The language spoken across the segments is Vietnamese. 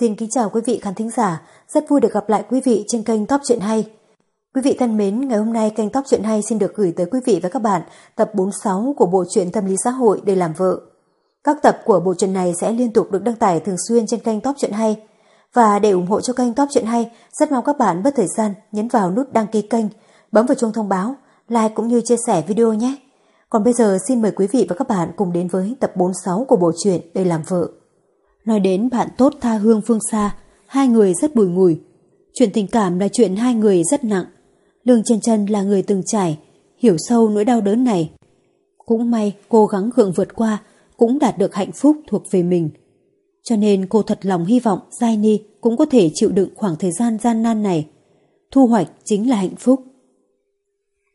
Xin kính chào quý vị khán thính giả, rất vui được gặp lại quý vị trên kênh Top Truyện Hay. Quý vị thân mến, ngày hôm nay kênh Top Truyện Hay xin được gửi tới quý vị và các bạn tập 46 của bộ truyện tâm lý xã hội để làm vợ. Các tập của bộ truyện này sẽ liên tục được đăng tải thường xuyên trên kênh Top Truyện Hay. Và để ủng hộ cho kênh Top Truyện Hay, rất mong các bạn bất thời gian nhấn vào nút đăng ký kênh, bấm vào chuông thông báo, like cũng như chia sẻ video nhé. Còn bây giờ xin mời quý vị và các bạn cùng đến với tập 46 của bộ truyện để làm vợ. Nói đến bạn tốt tha hương phương xa, hai người rất bùi ngùi. Chuyện tình cảm là chuyện hai người rất nặng. Lương chân chân là người từng trải, hiểu sâu nỗi đau đớn này. Cũng may cố gắng gượng vượt qua, cũng đạt được hạnh phúc thuộc về mình. Cho nên cô thật lòng hy vọng Giai Ni cũng có thể chịu đựng khoảng thời gian gian nan này. Thu hoạch chính là hạnh phúc.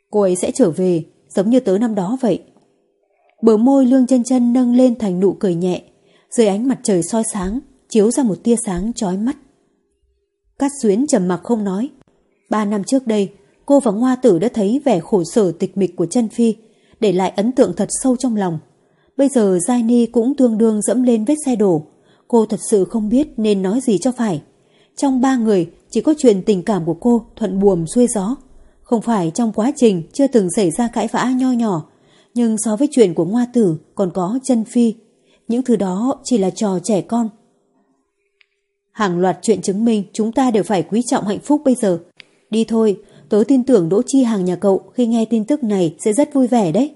Cô ấy sẽ trở về, giống như tớ năm đó vậy. Bờ môi lương chân chân nâng lên thành nụ cười nhẹ, dưới ánh mặt trời soi sáng, chiếu ra một tia sáng chói mắt. Cát Xuyến trầm mặc không nói. Ba năm trước đây, cô và Ngoa Tử đã thấy vẻ khổ sở tịch mịch của chân Phi, để lại ấn tượng thật sâu trong lòng. Bây giờ Giai Ni cũng tương đương dẫm lên vết xe đổ. Cô thật sự không biết nên nói gì cho phải. Trong ba người, chỉ có chuyện tình cảm của cô thuận buồm xuôi gió. Không phải trong quá trình chưa từng xảy ra cãi vã nho nhỏ, nhưng so với chuyện của Ngoa Tử còn có chân Phi những thứ đó chỉ là trò trẻ con. Hàng loạt chuyện chứng minh chúng ta đều phải quý trọng hạnh phúc bây giờ. Đi thôi, tớ tin tưởng Đỗ Chi hàng nhà cậu khi nghe tin tức này sẽ rất vui vẻ đấy.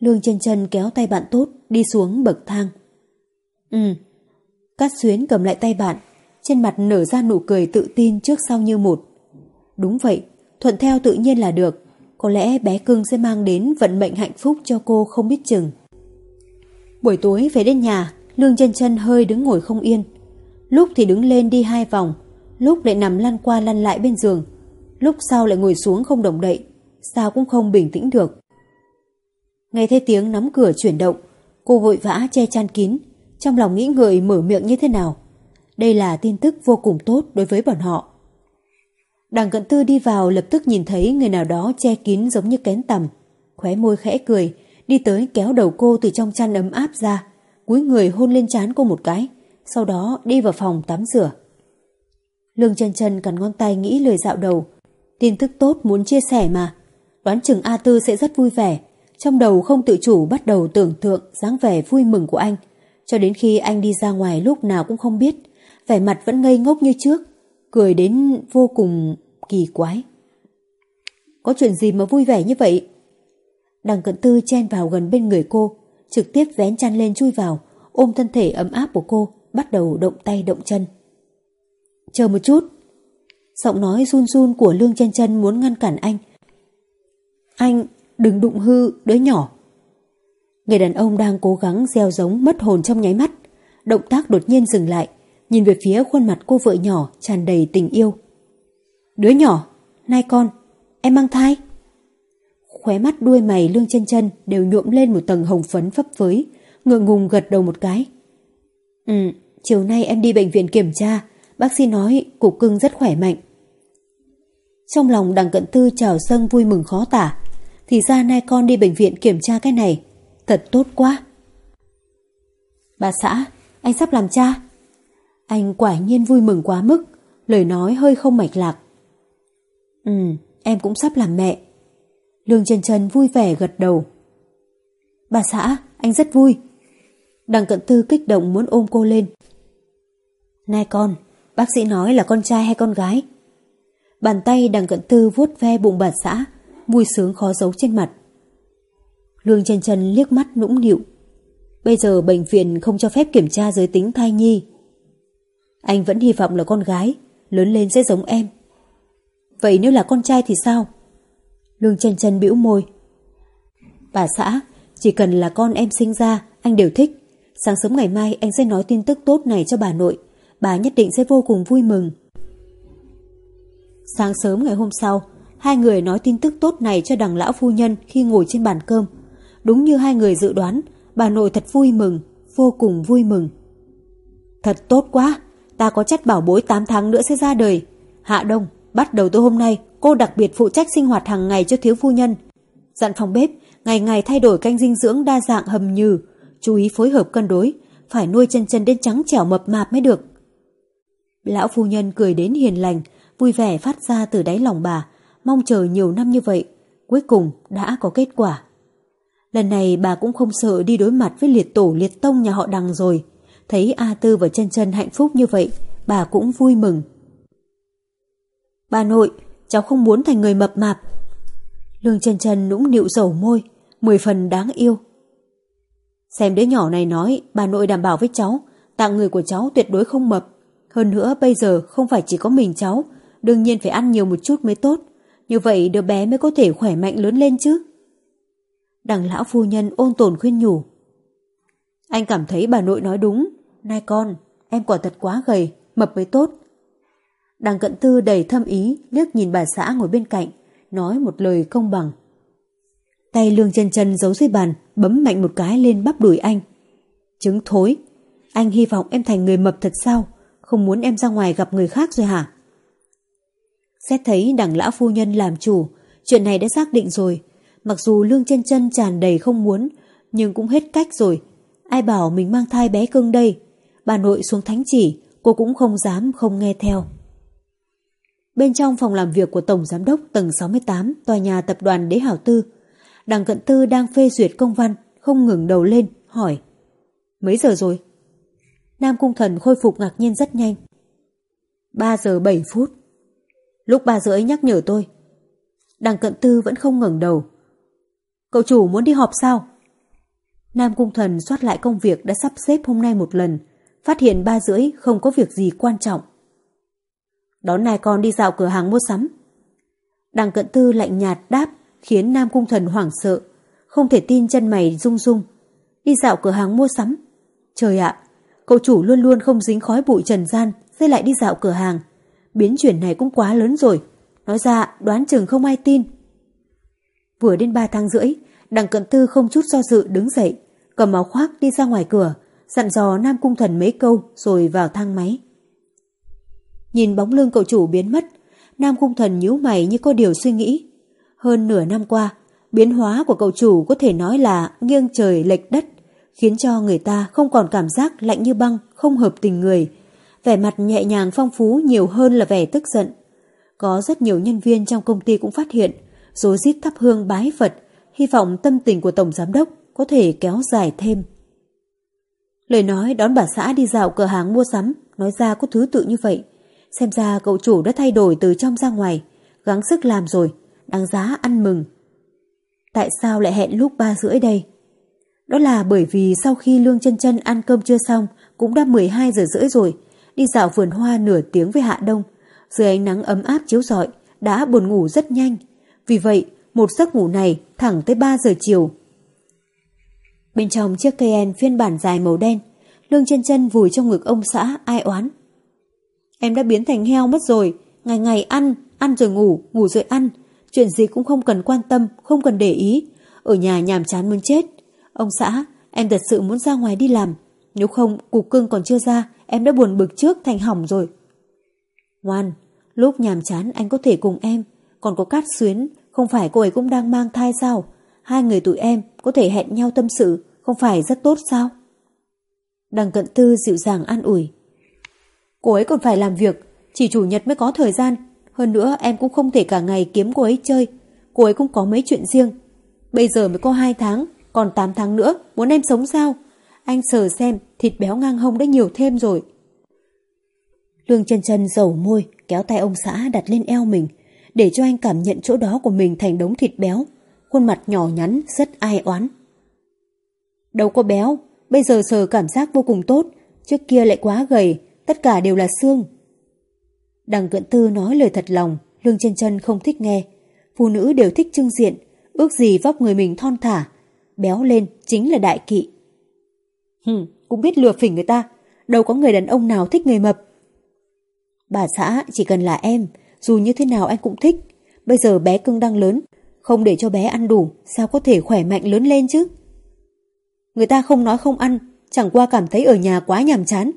Lương chân chân kéo tay bạn tốt đi xuống bậc thang. Ừ. Cát xuyến cầm lại tay bạn, trên mặt nở ra nụ cười tự tin trước sau như một. Đúng vậy, thuận theo tự nhiên là được. Có lẽ bé cưng sẽ mang đến vận mệnh hạnh phúc cho cô không biết chừng. Buổi tối về đến nhà, Lương chân chân hơi đứng ngồi không yên. Lúc thì đứng lên đi hai vòng, lúc lại nằm lăn qua lăn lại bên giường, lúc sau lại ngồi xuống không động đậy, sao cũng không bình tĩnh được. Nghe thấy tiếng nắm cửa chuyển động, cô vội vã che chăn kín, trong lòng nghĩ ngợi mở miệng như thế nào. Đây là tin tức vô cùng tốt đối với bọn họ. Đằng cận tư đi vào lập tức nhìn thấy người nào đó che kín giống như kén tầm, khóe môi khẽ cười, đi tới kéo đầu cô từ trong chăn ấm áp ra, cúi người hôn lên trán cô một cái, sau đó đi vào phòng tắm rửa. Lương chân chân cắn ngón tay nghĩ lời dạo đầu, tin tức tốt muốn chia sẻ mà, đoán chừng A Tư sẽ rất vui vẻ, trong đầu không tự chủ bắt đầu tưởng tượng dáng vẻ vui mừng của anh, cho đến khi anh đi ra ngoài lúc nào cũng không biết, vẻ mặt vẫn ngây ngốc như trước, cười đến vô cùng kỳ quái. Có chuyện gì mà vui vẻ như vậy? Đằng cận tư chen vào gần bên người cô, trực tiếp vén chăn lên chui vào, ôm thân thể ấm áp của cô, bắt đầu động tay động chân. Chờ một chút. Giọng nói run run của Lương chân chân muốn ngăn cản anh. Anh, đừng đụng hư đứa nhỏ. Người đàn ông đang cố gắng gieo giống mất hồn trong nháy mắt. Động tác đột nhiên dừng lại, nhìn về phía khuôn mặt cô vợ nhỏ tràn đầy tình yêu. Đứa nhỏ, nay con, em mang thai khóe mắt đuôi mày lương chân chân đều nhuộm lên một tầng hồng phấn phấp phới, ngượng ngùng gật đầu một cái. Ừ, chiều nay em đi bệnh viện kiểm tra, bác sĩ nói cục cưng rất khỏe mạnh. Trong lòng đằng cận tư trào dâng vui mừng khó tả, thì ra nay con đi bệnh viện kiểm tra cái này, thật tốt quá. Bà xã, anh sắp làm cha. Anh quả nhiên vui mừng quá mức, lời nói hơi không mạch lạc. Ừ, em cũng sắp làm mẹ. Lương Trần Trần vui vẻ gật đầu. Bà xã, anh rất vui. Đằng cận tư kích động muốn ôm cô lên. Này con, bác sĩ nói là con trai hay con gái? Bàn tay đằng cận tư vuốt ve bụng bà xã, vui sướng khó giấu trên mặt. Lương Trần Trần liếc mắt nũng nịu. Bây giờ bệnh viện không cho phép kiểm tra giới tính thai nhi. Anh vẫn hy vọng là con gái, lớn lên sẽ giống em. Vậy nếu là con trai thì sao? Lương chân chân bĩu môi. Bà xã, chỉ cần là con em sinh ra, anh đều thích. Sáng sớm ngày mai anh sẽ nói tin tức tốt này cho bà nội. Bà nhất định sẽ vô cùng vui mừng. Sáng sớm ngày hôm sau, hai người nói tin tức tốt này cho đằng lão phu nhân khi ngồi trên bàn cơm. Đúng như hai người dự đoán, bà nội thật vui mừng, vô cùng vui mừng. Thật tốt quá, ta có chất bảo bối 8 tháng nữa sẽ ra đời. Hạ Đông, bắt đầu từ hôm nay, Cô đặc biệt phụ trách sinh hoạt hàng ngày cho thiếu phu nhân. Dặn phòng bếp, ngày ngày thay đổi canh dinh dưỡng đa dạng hầm nhừ, chú ý phối hợp cân đối, phải nuôi chân chân đến trắng trẻo mập mạp mới được. Lão phu nhân cười đến hiền lành, vui vẻ phát ra từ đáy lòng bà, mong chờ nhiều năm như vậy, cuối cùng đã có kết quả. Lần này bà cũng không sợ đi đối mặt với liệt tổ liệt tông nhà họ đằng rồi. Thấy A Tư và chân chân hạnh phúc như vậy, bà cũng vui mừng. Bà nội, cháu không muốn thành người mập mạp. Lương chân chân nũng nịu dầu môi, mười phần đáng yêu. Xem đứa nhỏ này nói, bà nội đảm bảo với cháu, tạng người của cháu tuyệt đối không mập. Hơn nữa bây giờ không phải chỉ có mình cháu, đương nhiên phải ăn nhiều một chút mới tốt. Như vậy đứa bé mới có thể khỏe mạnh lớn lên chứ. Đằng lão phu nhân ôn tồn khuyên nhủ. Anh cảm thấy bà nội nói đúng. nay con, em quả thật quá gầy, mập mới tốt. Đằng cận tư đầy thâm ý liếc nhìn bà xã ngồi bên cạnh, nói một lời công bằng. Tay lương chân chân giấu dưới bàn, bấm mạnh một cái lên bắp đùi anh. Trứng thối, anh hy vọng em thành người mập thật sao? Không muốn em ra ngoài gặp người khác rồi hả? Xét thấy đằng lão phu nhân làm chủ, chuyện này đã xác định rồi. Mặc dù lương chân chân tràn đầy không muốn, nhưng cũng hết cách rồi. Ai bảo mình mang thai bé cưng đây? Bà nội xuống thánh chỉ, cô cũng không dám không nghe theo. Bên trong phòng làm việc của Tổng Giám đốc tầng 68 tòa nhà tập đoàn Đế Hảo Tư, Đằng Cận Tư đang phê duyệt công văn, không ngừng đầu lên, hỏi. Mấy giờ rồi? Nam Cung Thần khôi phục ngạc nhiên rất nhanh. 3 giờ 7 phút. Lúc 3 giờ ấy nhắc nhở tôi. Đằng Cận Tư vẫn không ngẩng đầu. Cậu chủ muốn đi họp sao? Nam Cung Thần soát lại công việc đã sắp xếp hôm nay một lần, phát hiện ba rưỡi không có việc gì quan trọng. Đón nai con đi dạo cửa hàng mua sắm. Đằng cận tư lạnh nhạt đáp khiến Nam Cung Thần hoảng sợ, không thể tin chân mày rung rung. Đi dạo cửa hàng mua sắm. Trời ạ, cậu chủ luôn luôn không dính khói bụi trần gian, dây lại đi dạo cửa hàng. Biến chuyển này cũng quá lớn rồi. Nói ra đoán chừng không ai tin. Vừa đến ba tháng rưỡi, đằng cận tư không chút do dự đứng dậy, cầm áo khoác đi ra ngoài cửa, dặn dò Nam Cung Thần mấy câu rồi vào thang máy. Nhìn bóng lưng cậu chủ biến mất, Nam Cung Thần nhíu mày như có điều suy nghĩ. Hơn nửa năm qua, biến hóa của cậu chủ có thể nói là nghiêng trời lệch đất, khiến cho người ta không còn cảm giác lạnh như băng, không hợp tình người. Vẻ mặt nhẹ nhàng phong phú nhiều hơn là vẻ tức giận. Có rất nhiều nhân viên trong công ty cũng phát hiện, rối rít thắp hương bái Phật, hy vọng tâm tình của Tổng Giám Đốc có thể kéo dài thêm. Lời nói đón bà xã đi dạo cửa hàng mua sắm, nói ra có thứ tự như vậy. Xem ra cậu chủ đã thay đổi từ trong ra ngoài, gắng sức làm rồi, đáng giá ăn mừng. Tại sao lại hẹn lúc ba rưỡi đây? Đó là bởi vì sau khi Lương chân chân ăn cơm chưa xong, cũng đã 12 giờ rưỡi rồi, đi dạo vườn hoa nửa tiếng với Hạ Đông. Dưới ánh nắng ấm áp chiếu rọi, đã buồn ngủ rất nhanh. Vì vậy, một giấc ngủ này thẳng tới 3 giờ chiều. Bên trong chiếc cây en phiên bản dài màu đen, Lương chân chân vùi trong ngực ông xã ai oán. Em đã biến thành heo mất rồi, ngày ngày ăn, ăn rồi ngủ, ngủ rồi ăn. Chuyện gì cũng không cần quan tâm, không cần để ý. Ở nhà nhàm chán muốn chết. Ông xã, em thật sự muốn ra ngoài đi làm. Nếu không, cục cưng còn chưa ra, em đã buồn bực trước thành hỏng rồi. Ngoan, lúc nhàm chán anh có thể cùng em. Còn có Cát Xuyến, không phải cô ấy cũng đang mang thai sao? Hai người tụi em có thể hẹn nhau tâm sự, không phải rất tốt sao? Đằng cận tư dịu dàng an ủi. Cô ấy còn phải làm việc, chỉ chủ nhật mới có thời gian. Hơn nữa em cũng không thể cả ngày kiếm cô ấy chơi. Cô ấy cũng có mấy chuyện riêng. Bây giờ mới có 2 tháng, còn 8 tháng nữa, muốn em sống sao? Anh sờ xem, thịt béo ngang hông đã nhiều thêm rồi. Lương chân chân dầu môi, kéo tay ông xã đặt lên eo mình, để cho anh cảm nhận chỗ đó của mình thành đống thịt béo, khuôn mặt nhỏ nhắn, rất ai oán. Đâu có béo, bây giờ sờ cảm giác vô cùng tốt, trước kia lại quá gầy, tất cả đều là xương. Đằng cận tư nói lời thật lòng, lương chân chân không thích nghe. Phụ nữ đều thích trưng diện, ước gì vóc người mình thon thả, béo lên chính là đại kỵ. Hừm, cũng biết lừa phỉnh người ta, đâu có người đàn ông nào thích người mập. Bà xã chỉ cần là em, dù như thế nào anh cũng thích. Bây giờ bé cưng đang lớn, không để cho bé ăn đủ, sao có thể khỏe mạnh lớn lên chứ? Người ta không nói không ăn, chẳng qua cảm thấy ở nhà quá nhàm chán.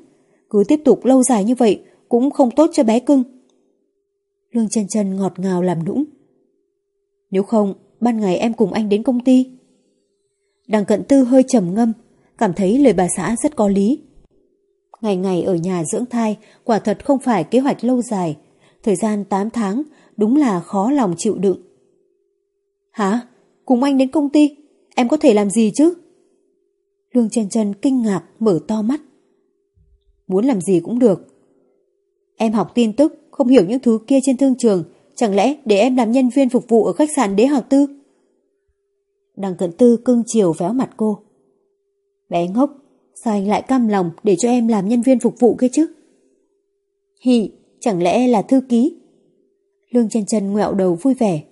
Cứ tiếp tục lâu dài như vậy cũng không tốt cho bé cưng. Lương chân chân ngọt ngào làm nũng. Nếu không, ban ngày em cùng anh đến công ty. Đằng cận tư hơi trầm ngâm, cảm thấy lời bà xã rất có lý. Ngày ngày ở nhà dưỡng thai, quả thật không phải kế hoạch lâu dài. Thời gian 8 tháng, đúng là khó lòng chịu đựng. Hả? Cùng anh đến công ty? Em có thể làm gì chứ? Lương chân chân kinh ngạc mở to mắt. Muốn làm gì cũng được. Em học tin tức, không hiểu những thứ kia trên thương trường, chẳng lẽ để em làm nhân viên phục vụ ở khách sạn đế học tư? Đằng cận tư cưng chiều véo mặt cô. Bé ngốc, sao anh lại cam lòng để cho em làm nhân viên phục vụ kia chứ? Hì, chẳng lẽ là thư ký? Lương chân chân ngẹo đầu vui vẻ.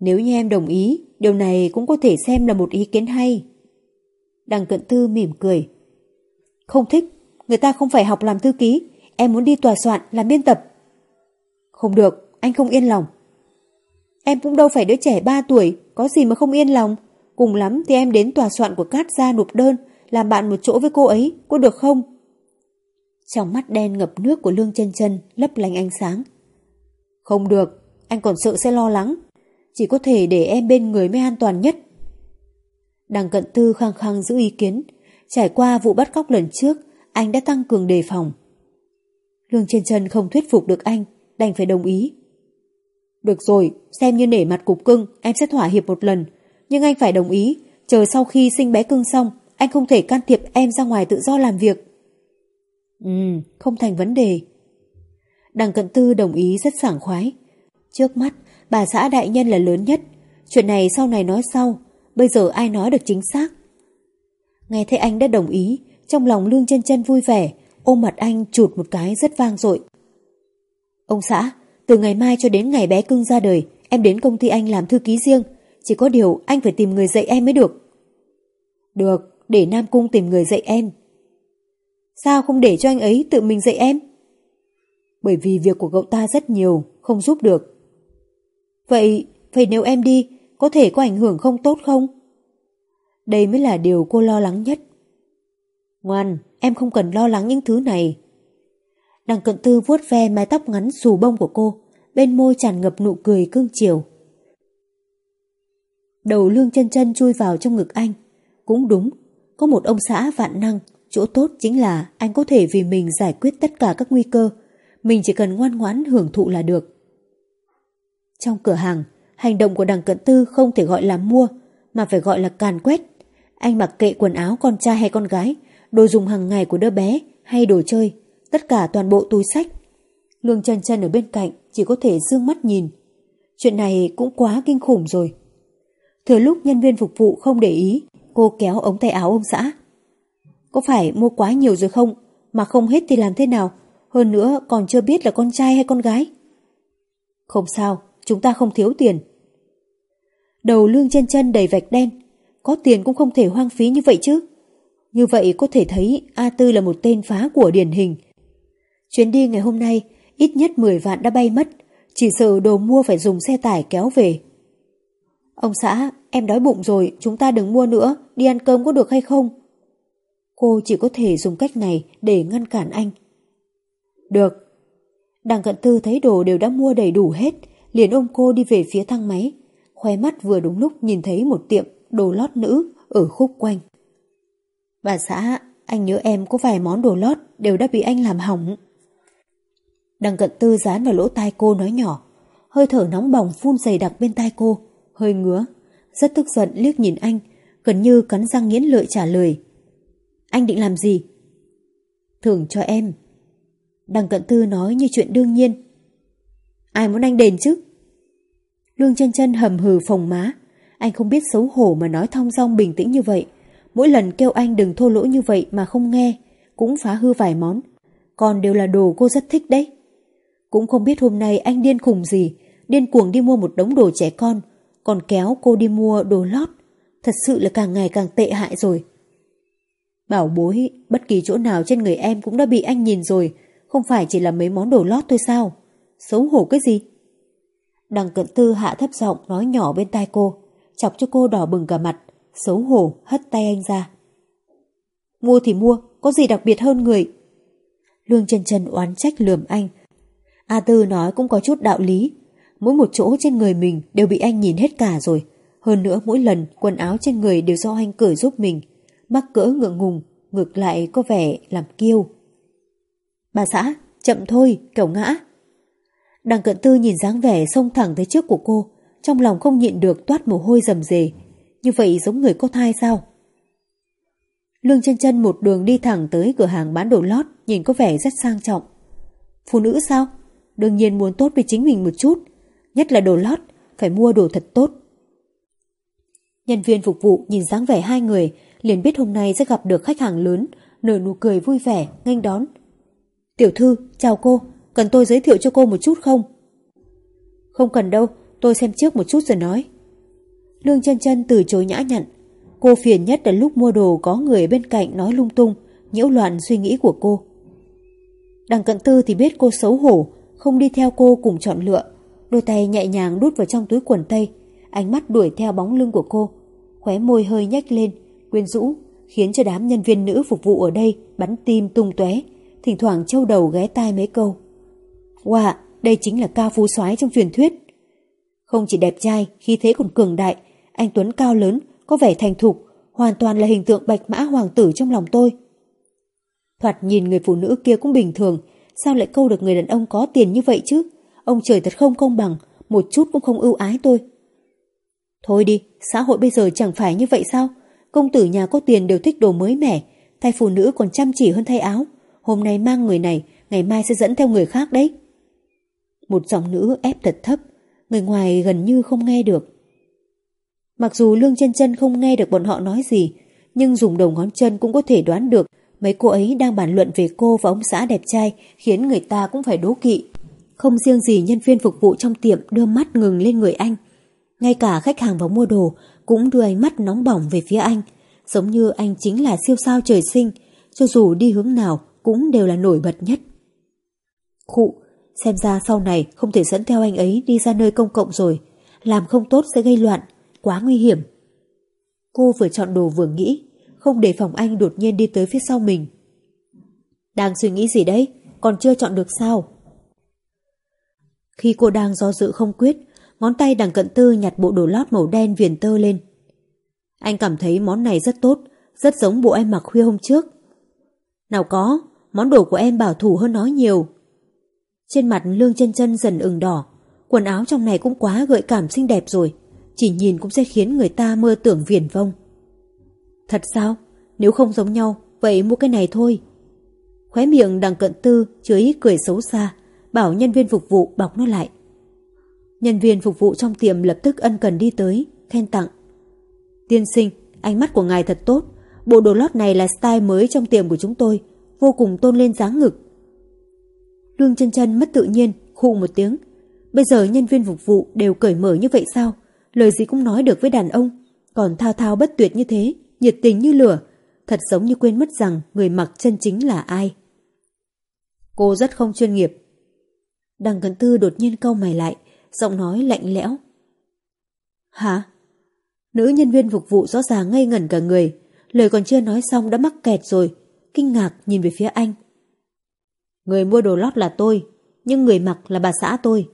Nếu như em đồng ý, điều này cũng có thể xem là một ý kiến hay. Đằng cận tư mỉm cười. Không thích, người ta không phải học làm thư ký, em muốn đi tòa soạn làm biên tập. Không được, anh không yên lòng. Em cũng đâu phải đứa trẻ 3 tuổi, có gì mà không yên lòng. Cùng lắm thì em đến tòa soạn của Cát gia nộp đơn, làm bạn một chỗ với cô ấy, có được không? Trong mắt đen ngập nước của Lương chân chân lấp lánh ánh sáng. Không được, anh còn sợ sẽ lo lắng. Chỉ có thể để em bên người mới an toàn nhất. Đằng cận tư khăng khăng giữ ý kiến. Trải qua vụ bắt cóc lần trước, anh đã tăng cường đề phòng. Lương chân chân không thuyết phục được anh, đành phải đồng ý. Được rồi, xem như nể mặt cục cưng, em sẽ thỏa hiệp một lần. Nhưng anh phải đồng ý, chờ sau khi sinh bé cưng xong, anh không thể can thiệp em ra ngoài tự do làm việc. Ừ, không thành vấn đề. Đằng cận tư đồng ý rất sảng khoái. Trước mắt, bà xã đại nhân là lớn nhất. Chuyện này sau này nói sau, bây giờ ai nói được chính xác. Nghe thấy anh đã đồng ý, trong lòng lương chân chân vui vẻ, ôm mặt anh chụt một cái rất vang dội. Ông xã, từ ngày mai cho đến ngày bé cưng ra đời, em đến công ty anh làm thư ký riêng. Chỉ có điều anh phải tìm người dạy em mới được. Được, để Nam Cung tìm người dạy em. Sao không để cho anh ấy tự mình dạy em? Bởi vì việc của cậu ta rất nhiều, không giúp được. Vậy, vậy nếu em đi, có thể có ảnh hưởng không tốt không? Đây mới là điều cô lo lắng nhất. Ngoan, em không cần lo lắng những thứ này. Đằng cận tư vuốt ve mái tóc ngắn xù bông của cô, bên môi tràn ngập nụ cười cương chiều. Đầu lương chân chân chui vào trong ngực anh. Cũng đúng, có một ông xã vạn năng, chỗ tốt chính là anh có thể vì mình giải quyết tất cả các nguy cơ. Mình chỉ cần ngoan ngoãn hưởng thụ là được. Trong cửa hàng, hành động của đằng cận tư không thể gọi là mua, mà phải gọi là càn quét. Anh mặc kệ quần áo con trai hay con gái, đồ dùng hàng ngày của đứa bé hay đồ chơi, tất cả toàn bộ túi sách. Lương chân chân ở bên cạnh chỉ có thể dương mắt nhìn. Chuyện này cũng quá kinh khủng rồi. Thừa lúc nhân viên phục vụ không để ý, cô kéo ống tay áo ông xã. Có phải mua quá nhiều rồi không? Mà không hết thì làm thế nào? Hơn nữa còn chưa biết là con trai hay con gái. Không sao, chúng ta không thiếu tiền. Đầu lương chân chân đầy vạch đen. Có tiền cũng không thể hoang phí như vậy chứ. Như vậy có thể thấy A Tư là một tên phá của điển hình. Chuyến đi ngày hôm nay, ít nhất 10 vạn đã bay mất. Chỉ sợ đồ mua phải dùng xe tải kéo về. Ông xã, em đói bụng rồi, chúng ta đừng mua nữa, đi ăn cơm có được hay không? Cô chỉ có thể dùng cách này để ngăn cản anh. Được. Đằng cận tư thấy đồ đều đã mua đầy đủ hết, liền ôm cô đi về phía thang máy. Khoe mắt vừa đúng lúc nhìn thấy một tiệm đồ lót nữ ở khúc quanh. Bà xã, anh nhớ em có vài món đồ lót đều đã bị anh làm hỏng. Đằng cận tư dán vào lỗ tai cô nói nhỏ, hơi thở nóng bỏng phun dày đặc bên tai cô, hơi ngứa, rất tức giận liếc nhìn anh, gần như cắn răng nghiến lợi trả lời. Anh định làm gì? Thưởng cho em. Đằng cận tư nói như chuyện đương nhiên. Ai muốn anh đền chứ? Lương chân chân hầm hừ phồng má. Anh không biết xấu hổ mà nói thong dong bình tĩnh như vậy. Mỗi lần kêu anh đừng thô lỗ như vậy mà không nghe, cũng phá hư vài món. Còn đều là đồ cô rất thích đấy. Cũng không biết hôm nay anh điên khùng gì, điên cuồng đi mua một đống đồ trẻ con, còn kéo cô đi mua đồ lót. Thật sự là càng ngày càng tệ hại rồi. Bảo bối, bất kỳ chỗ nào trên người em cũng đã bị anh nhìn rồi, không phải chỉ là mấy món đồ lót thôi sao? Xấu hổ cái gì? Đằng cận tư hạ thấp giọng nói nhỏ bên tai cô, chọc cho cô đỏ bừng cả mặt, xấu hổ hất tay anh ra. Mua thì mua, có gì đặc biệt hơn người? Lương chân chân oán trách lườm anh. A Tư nói cũng có chút đạo lý, mỗi một chỗ trên người mình đều bị anh nhìn hết cả rồi. Hơn nữa mỗi lần quần áo trên người đều do anh cởi giúp mình, mắc cỡ ngượng ngùng, ngược lại có vẻ làm kiêu. Bà xã, chậm thôi, kiểu ngã. Đằng cận tư nhìn dáng vẻ xông thẳng tới trước của cô, trong lòng không nhịn được toát mồ hôi rầm rề. Như vậy giống người có thai sao? Lương chân chân một đường đi thẳng tới cửa hàng bán đồ lót, nhìn có vẻ rất sang trọng. Phụ nữ sao? Đương nhiên muốn tốt với chính mình một chút, nhất là đồ lót, phải mua đồ thật tốt. Nhân viên phục vụ nhìn dáng vẻ hai người, liền biết hôm nay sẽ gặp được khách hàng lớn, nở nụ cười vui vẻ, nghênh đón. Tiểu thư, chào cô, cần tôi giới thiệu cho cô một chút không? Không cần đâu, tôi xem trước một chút rồi nói. Lương chân chân từ chối nhã nhặn. Cô phiền nhất là lúc mua đồ có người bên cạnh nói lung tung, nhiễu loạn suy nghĩ của cô. Đằng cận tư thì biết cô xấu hổ, không đi theo cô cùng chọn lựa. Đôi tay nhẹ nhàng đút vào trong túi quần tây, ánh mắt đuổi theo bóng lưng của cô. Khóe môi hơi nhếch lên, quyến rũ, khiến cho đám nhân viên nữ phục vụ ở đây bắn tim tung tóe, thỉnh thoảng trâu đầu ghé tai mấy câu. Wow, đây chính là cao phú soái trong truyền thuyết. Không chỉ đẹp trai, khí thế còn cường đại, anh Tuấn cao lớn, có vẻ thành thục, hoàn toàn là hình tượng bạch mã hoàng tử trong lòng tôi. Thoạt nhìn người phụ nữ kia cũng bình thường, sao lại câu được người đàn ông có tiền như vậy chứ? Ông trời thật không công bằng, một chút cũng không ưu ái tôi. Thôi đi, xã hội bây giờ chẳng phải như vậy sao? Công tử nhà có tiền đều thích đồ mới mẻ, thay phụ nữ còn chăm chỉ hơn thay áo. Hôm nay mang người này, ngày mai sẽ dẫn theo người khác đấy. Một giọng nữ ép thật thấp, người ngoài gần như không nghe được. Mặc dù Lương chân chân không nghe được bọn họ nói gì, nhưng dùng đầu ngón chân cũng có thể đoán được mấy cô ấy đang bàn luận về cô và ông xã đẹp trai khiến người ta cũng phải đố kỵ. Không riêng gì nhân viên phục vụ trong tiệm đưa mắt ngừng lên người anh. Ngay cả khách hàng vào mua đồ cũng đưa ánh mắt nóng bỏng về phía anh, giống như anh chính là siêu sao trời sinh, cho dù đi hướng nào cũng đều là nổi bật nhất. Khụ, xem ra sau này không thể dẫn theo anh ấy đi ra nơi công cộng rồi, làm không tốt sẽ gây loạn, quá nguy hiểm. Cô vừa chọn đồ vừa nghĩ, không để phòng anh đột nhiên đi tới phía sau mình. Đang suy nghĩ gì đấy, còn chưa chọn được sao? Khi cô đang do dự không quyết, ngón tay đằng cận tư nhặt bộ đồ lót màu đen viền tơ lên. Anh cảm thấy món này rất tốt, rất giống bộ em mặc khuya hôm trước. Nào có, món đồ của em bảo thủ hơn nó nhiều. Trên mặt lương chân chân dần ửng đỏ, quần áo trong này cũng quá gợi cảm xinh đẹp rồi, chỉ nhìn cũng sẽ khiến người ta mơ tưởng viển vông. Thật sao? Nếu không giống nhau, vậy mua cái này thôi. Khóe miệng đằng cận tư chứa ý cười xấu xa, bảo nhân viên phục vụ bọc nó lại. Nhân viên phục vụ trong tiệm lập tức ân cần đi tới, khen tặng. Tiên sinh, ánh mắt của ngài thật tốt, bộ đồ lót này là style mới trong tiệm của chúng tôi, vô cùng tôn lên dáng ngực. Lương chân chân mất tự nhiên, khụ một tiếng. Bây giờ nhân viên phục vụ đều cởi mở như vậy sao? Lời gì cũng nói được với đàn ông, còn thao thao bất tuyệt như thế, nhiệt tình như lửa, thật giống như quên mất rằng người mặc chân chính là ai. Cô rất không chuyên nghiệp. Đằng Cấn Tư đột nhiên câu mày lại, giọng nói lạnh lẽo. Hả? Nữ nhân viên phục vụ rõ ràng ngây ngẩn cả người, lời còn chưa nói xong đã mắc kẹt rồi, kinh ngạc nhìn về phía anh. Người mua đồ lót là tôi, nhưng người mặc là bà xã tôi.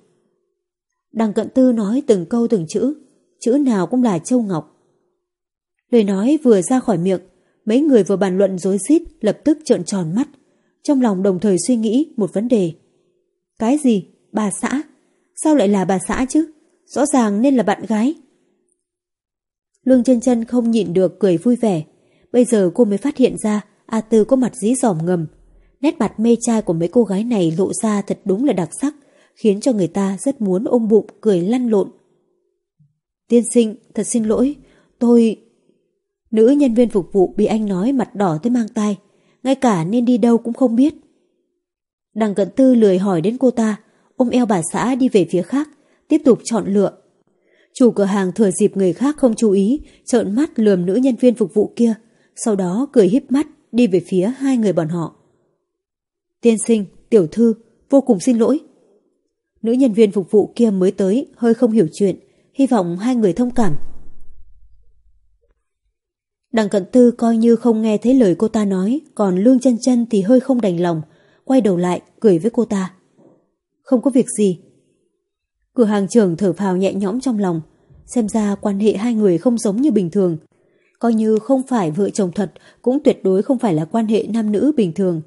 Đằng cận tư nói từng câu từng chữ, chữ nào cũng là châu ngọc. Lời nói vừa ra khỏi miệng, mấy người vừa bàn luận dối rít lập tức trợn tròn mắt, trong lòng đồng thời suy nghĩ một vấn đề. Cái gì? Bà xã? Sao lại là bà xã chứ? Rõ ràng nên là bạn gái. Lương chân chân không nhịn được cười vui vẻ. Bây giờ cô mới phát hiện ra A Tư có mặt dí dỏm ngầm. Nét mặt mê trai của mấy cô gái này lộ ra thật đúng là đặc sắc, khiến cho người ta rất muốn ôm bụng cười lăn lộn. Tiên sinh, thật xin lỗi, tôi... Nữ nhân viên phục vụ bị anh nói mặt đỏ tới mang tai, ngay cả nên đi đâu cũng không biết. Đằng cận tư lười hỏi đến cô ta, ôm eo bà xã đi về phía khác, tiếp tục chọn lựa. Chủ cửa hàng thừa dịp người khác không chú ý, trợn mắt lườm nữ nhân viên phục vụ kia, sau đó cười híp mắt đi về phía hai người bọn họ. Tiên sinh, tiểu thư, vô cùng xin lỗi. Nữ nhân viên phục vụ kia mới tới, hơi không hiểu chuyện, hy vọng hai người thông cảm. Đằng cận tư coi như không nghe thấy lời cô ta nói, còn lương chân chân thì hơi không đành lòng, quay đầu lại, cười với cô ta. Không có việc gì. Cửa hàng trưởng thở phào nhẹ nhõm trong lòng, xem ra quan hệ hai người không giống như bình thường. Coi như không phải vợ chồng thật cũng tuyệt đối không phải là quan hệ nam nữ bình thường.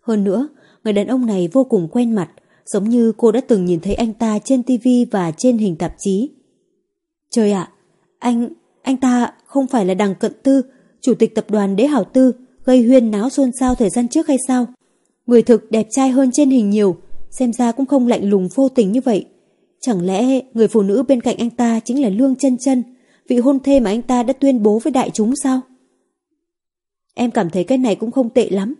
Hơn nữa, người đàn ông này vô cùng quen mặt, giống như cô đã từng nhìn thấy anh ta trên tivi và trên hình tạp chí. Trời ạ, anh, anh ta không phải là Đằng Cận Tư, chủ tịch tập đoàn Đế Hảo Tư, gây huyên náo xôn xao thời gian trước hay sao? Người thực đẹp trai hơn trên hình nhiều, xem ra cũng không lạnh lùng vô tình như vậy. Chẳng lẽ người phụ nữ bên cạnh anh ta chính là Lương chân chân vị hôn thê mà anh ta đã tuyên bố với đại chúng sao? Em cảm thấy cái này cũng không tệ lắm.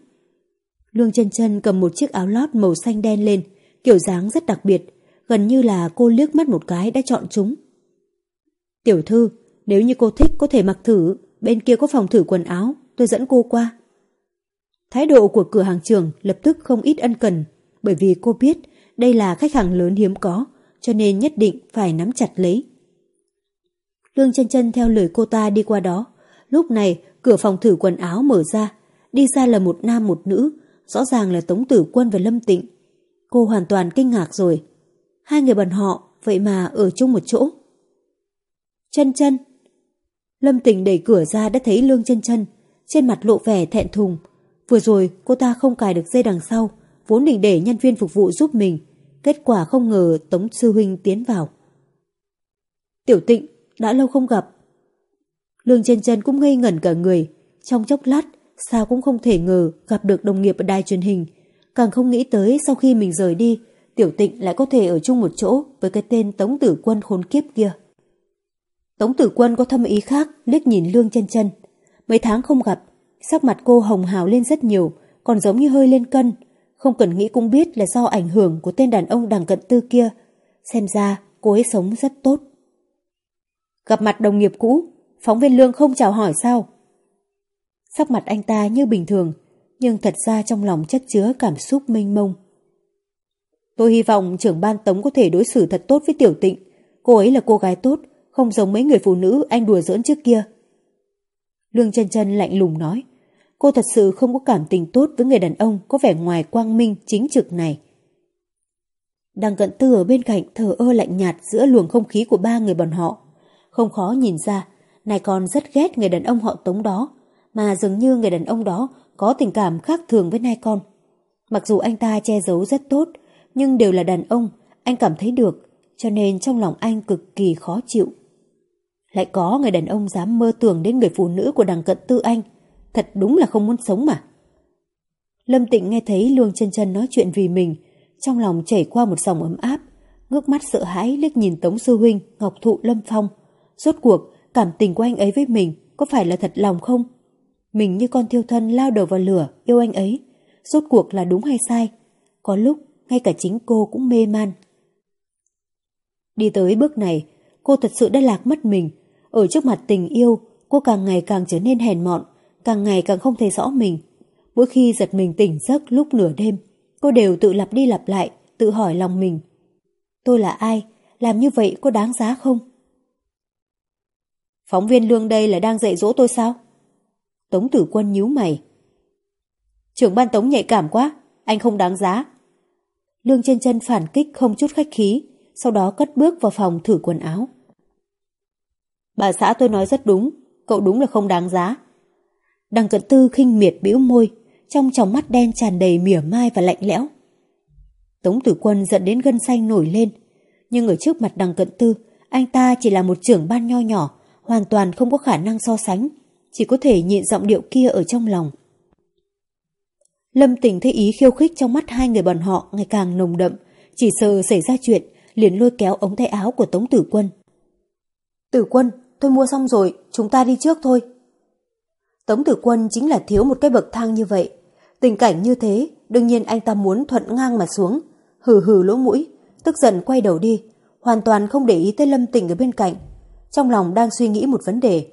Lương chân chân cầm một chiếc áo lót màu xanh đen lên, kiểu dáng rất đặc biệt, gần như là cô liếc mắt một cái đã chọn chúng. Tiểu thư, nếu như cô thích có thể mặc thử, bên kia có phòng thử quần áo, tôi dẫn cô qua. Thái độ của cửa hàng trưởng lập tức không ít ân cần, bởi vì cô biết đây là khách hàng lớn hiếm có, cho nên nhất định phải nắm chặt lấy. Lương chân chân theo lời cô ta đi qua đó. Lúc này, cửa phòng thử quần áo mở ra. Đi ra là một nam một nữ, rõ ràng là Tống Tử Quân và Lâm Tịnh. Cô hoàn toàn kinh ngạc rồi. Hai người bọn họ, vậy mà ở chung một chỗ. Chân chân. Lâm tình đẩy cửa ra đã thấy Lương chân chân, trên mặt lộ vẻ thẹn thùng. Vừa rồi cô ta không cài được dây đằng sau, vốn định để nhân viên phục vụ giúp mình. Kết quả không ngờ Tống Sư Huynh tiến vào. Tiểu tịnh, đã lâu không gặp. Lương chân chân cũng ngây ngẩn cả người, trong chốc lát, sao cũng không thể ngờ gặp được đồng nghiệp ở đài truyền hình, càng không nghĩ tới sau khi mình rời đi, tiểu tịnh lại có thể ở chung một chỗ với cái tên Tống Tử Quân khốn kiếp kia. Tống Tử Quân có thâm ý khác, liếc nhìn Lương chân chân. Mấy tháng không gặp, sắc mặt cô hồng hào lên rất nhiều, còn giống như hơi lên cân. Không cần nghĩ cũng biết là do ảnh hưởng của tên đàn ông đằng cận tư kia. Xem ra cô ấy sống rất tốt. Gặp mặt đồng nghiệp cũ, phóng viên lương không chào hỏi sao? Sắc mặt anh ta như bình thường, nhưng thật ra trong lòng chất chứa cảm xúc mênh mông. Tôi hy vọng trưởng ban tống có thể đối xử thật tốt với tiểu tịnh. Cô ấy là cô gái tốt, không giống mấy người phụ nữ anh đùa giỡn trước kia. Lương chân chân lạnh lùng nói, cô thật sự không có cảm tình tốt với người đàn ông có vẻ ngoài quang minh chính trực này. Đang cận tư ở bên cạnh thờ ơ lạnh nhạt giữa luồng không khí của ba người bọn họ. Không khó nhìn ra, này còn rất ghét người đàn ông họ tống đó, mà dường như người đàn ông đó có tình cảm khác thường với nai con. Mặc dù anh ta che giấu rất tốt, nhưng đều là đàn ông, anh cảm thấy được, cho nên trong lòng anh cực kỳ khó chịu. Lại có người đàn ông dám mơ tưởng đến người phụ nữ của đằng cận tư anh, thật đúng là không muốn sống mà. Lâm Tịnh nghe thấy Lương chân chân nói chuyện vì mình, trong lòng chảy qua một dòng ấm áp, ngước mắt sợ hãi liếc nhìn Tống Sư Huynh, Ngọc Thụ Lâm Phong, Rốt cuộc, cảm tình của anh ấy với mình có phải là thật lòng không? Mình như con thiêu thân lao đầu vào lửa, yêu anh ấy. Rốt cuộc là đúng hay sai? Có lúc, ngay cả chính cô cũng mê man. Đi tới bước này, cô thật sự đã lạc mất mình. Ở trước mặt tình yêu, cô càng ngày càng trở nên hèn mọn, càng ngày càng không thấy rõ mình. Mỗi khi giật mình tỉnh giấc lúc nửa đêm, cô đều tự lặp đi lặp lại, tự hỏi lòng mình. Tôi là ai? Làm như vậy có đáng giá không? Phóng viên lương đây là đang dạy dỗ tôi sao? Tống tử quân nhíu mày. Trưởng ban tống nhạy cảm quá, anh không đáng giá. Lương chân chân phản kích không chút khách khí, sau đó cất bước vào phòng thử quần áo. Bà xã tôi nói rất đúng, cậu đúng là không đáng giá. Đằng cận tư khinh miệt bĩu môi, trong tròng mắt đen tràn đầy mỉa mai và lạnh lẽo. Tống tử quân giận đến gân xanh nổi lên, nhưng ở trước mặt đằng cận tư, anh ta chỉ là một trưởng ban nho nhỏ, hoàn toàn không có khả năng so sánh, chỉ có thể nhịn giọng điệu kia ở trong lòng. Lâm tình thấy ý khiêu khích trong mắt hai người bọn họ ngày càng nồng đậm, chỉ sợ xảy ra chuyện, liền lôi kéo ống tay áo của Tống Tử Quân. Tử Quân, tôi mua xong rồi, chúng ta đi trước thôi. Tống Tử Quân chính là thiếu một cái bậc thang như vậy. Tình cảnh như thế, đương nhiên anh ta muốn thuận ngang mà xuống, hừ hừ lỗ mũi, tức giận quay đầu đi, hoàn toàn không để ý tới Lâm Tình ở bên cạnh, trong lòng đang suy nghĩ một vấn đề.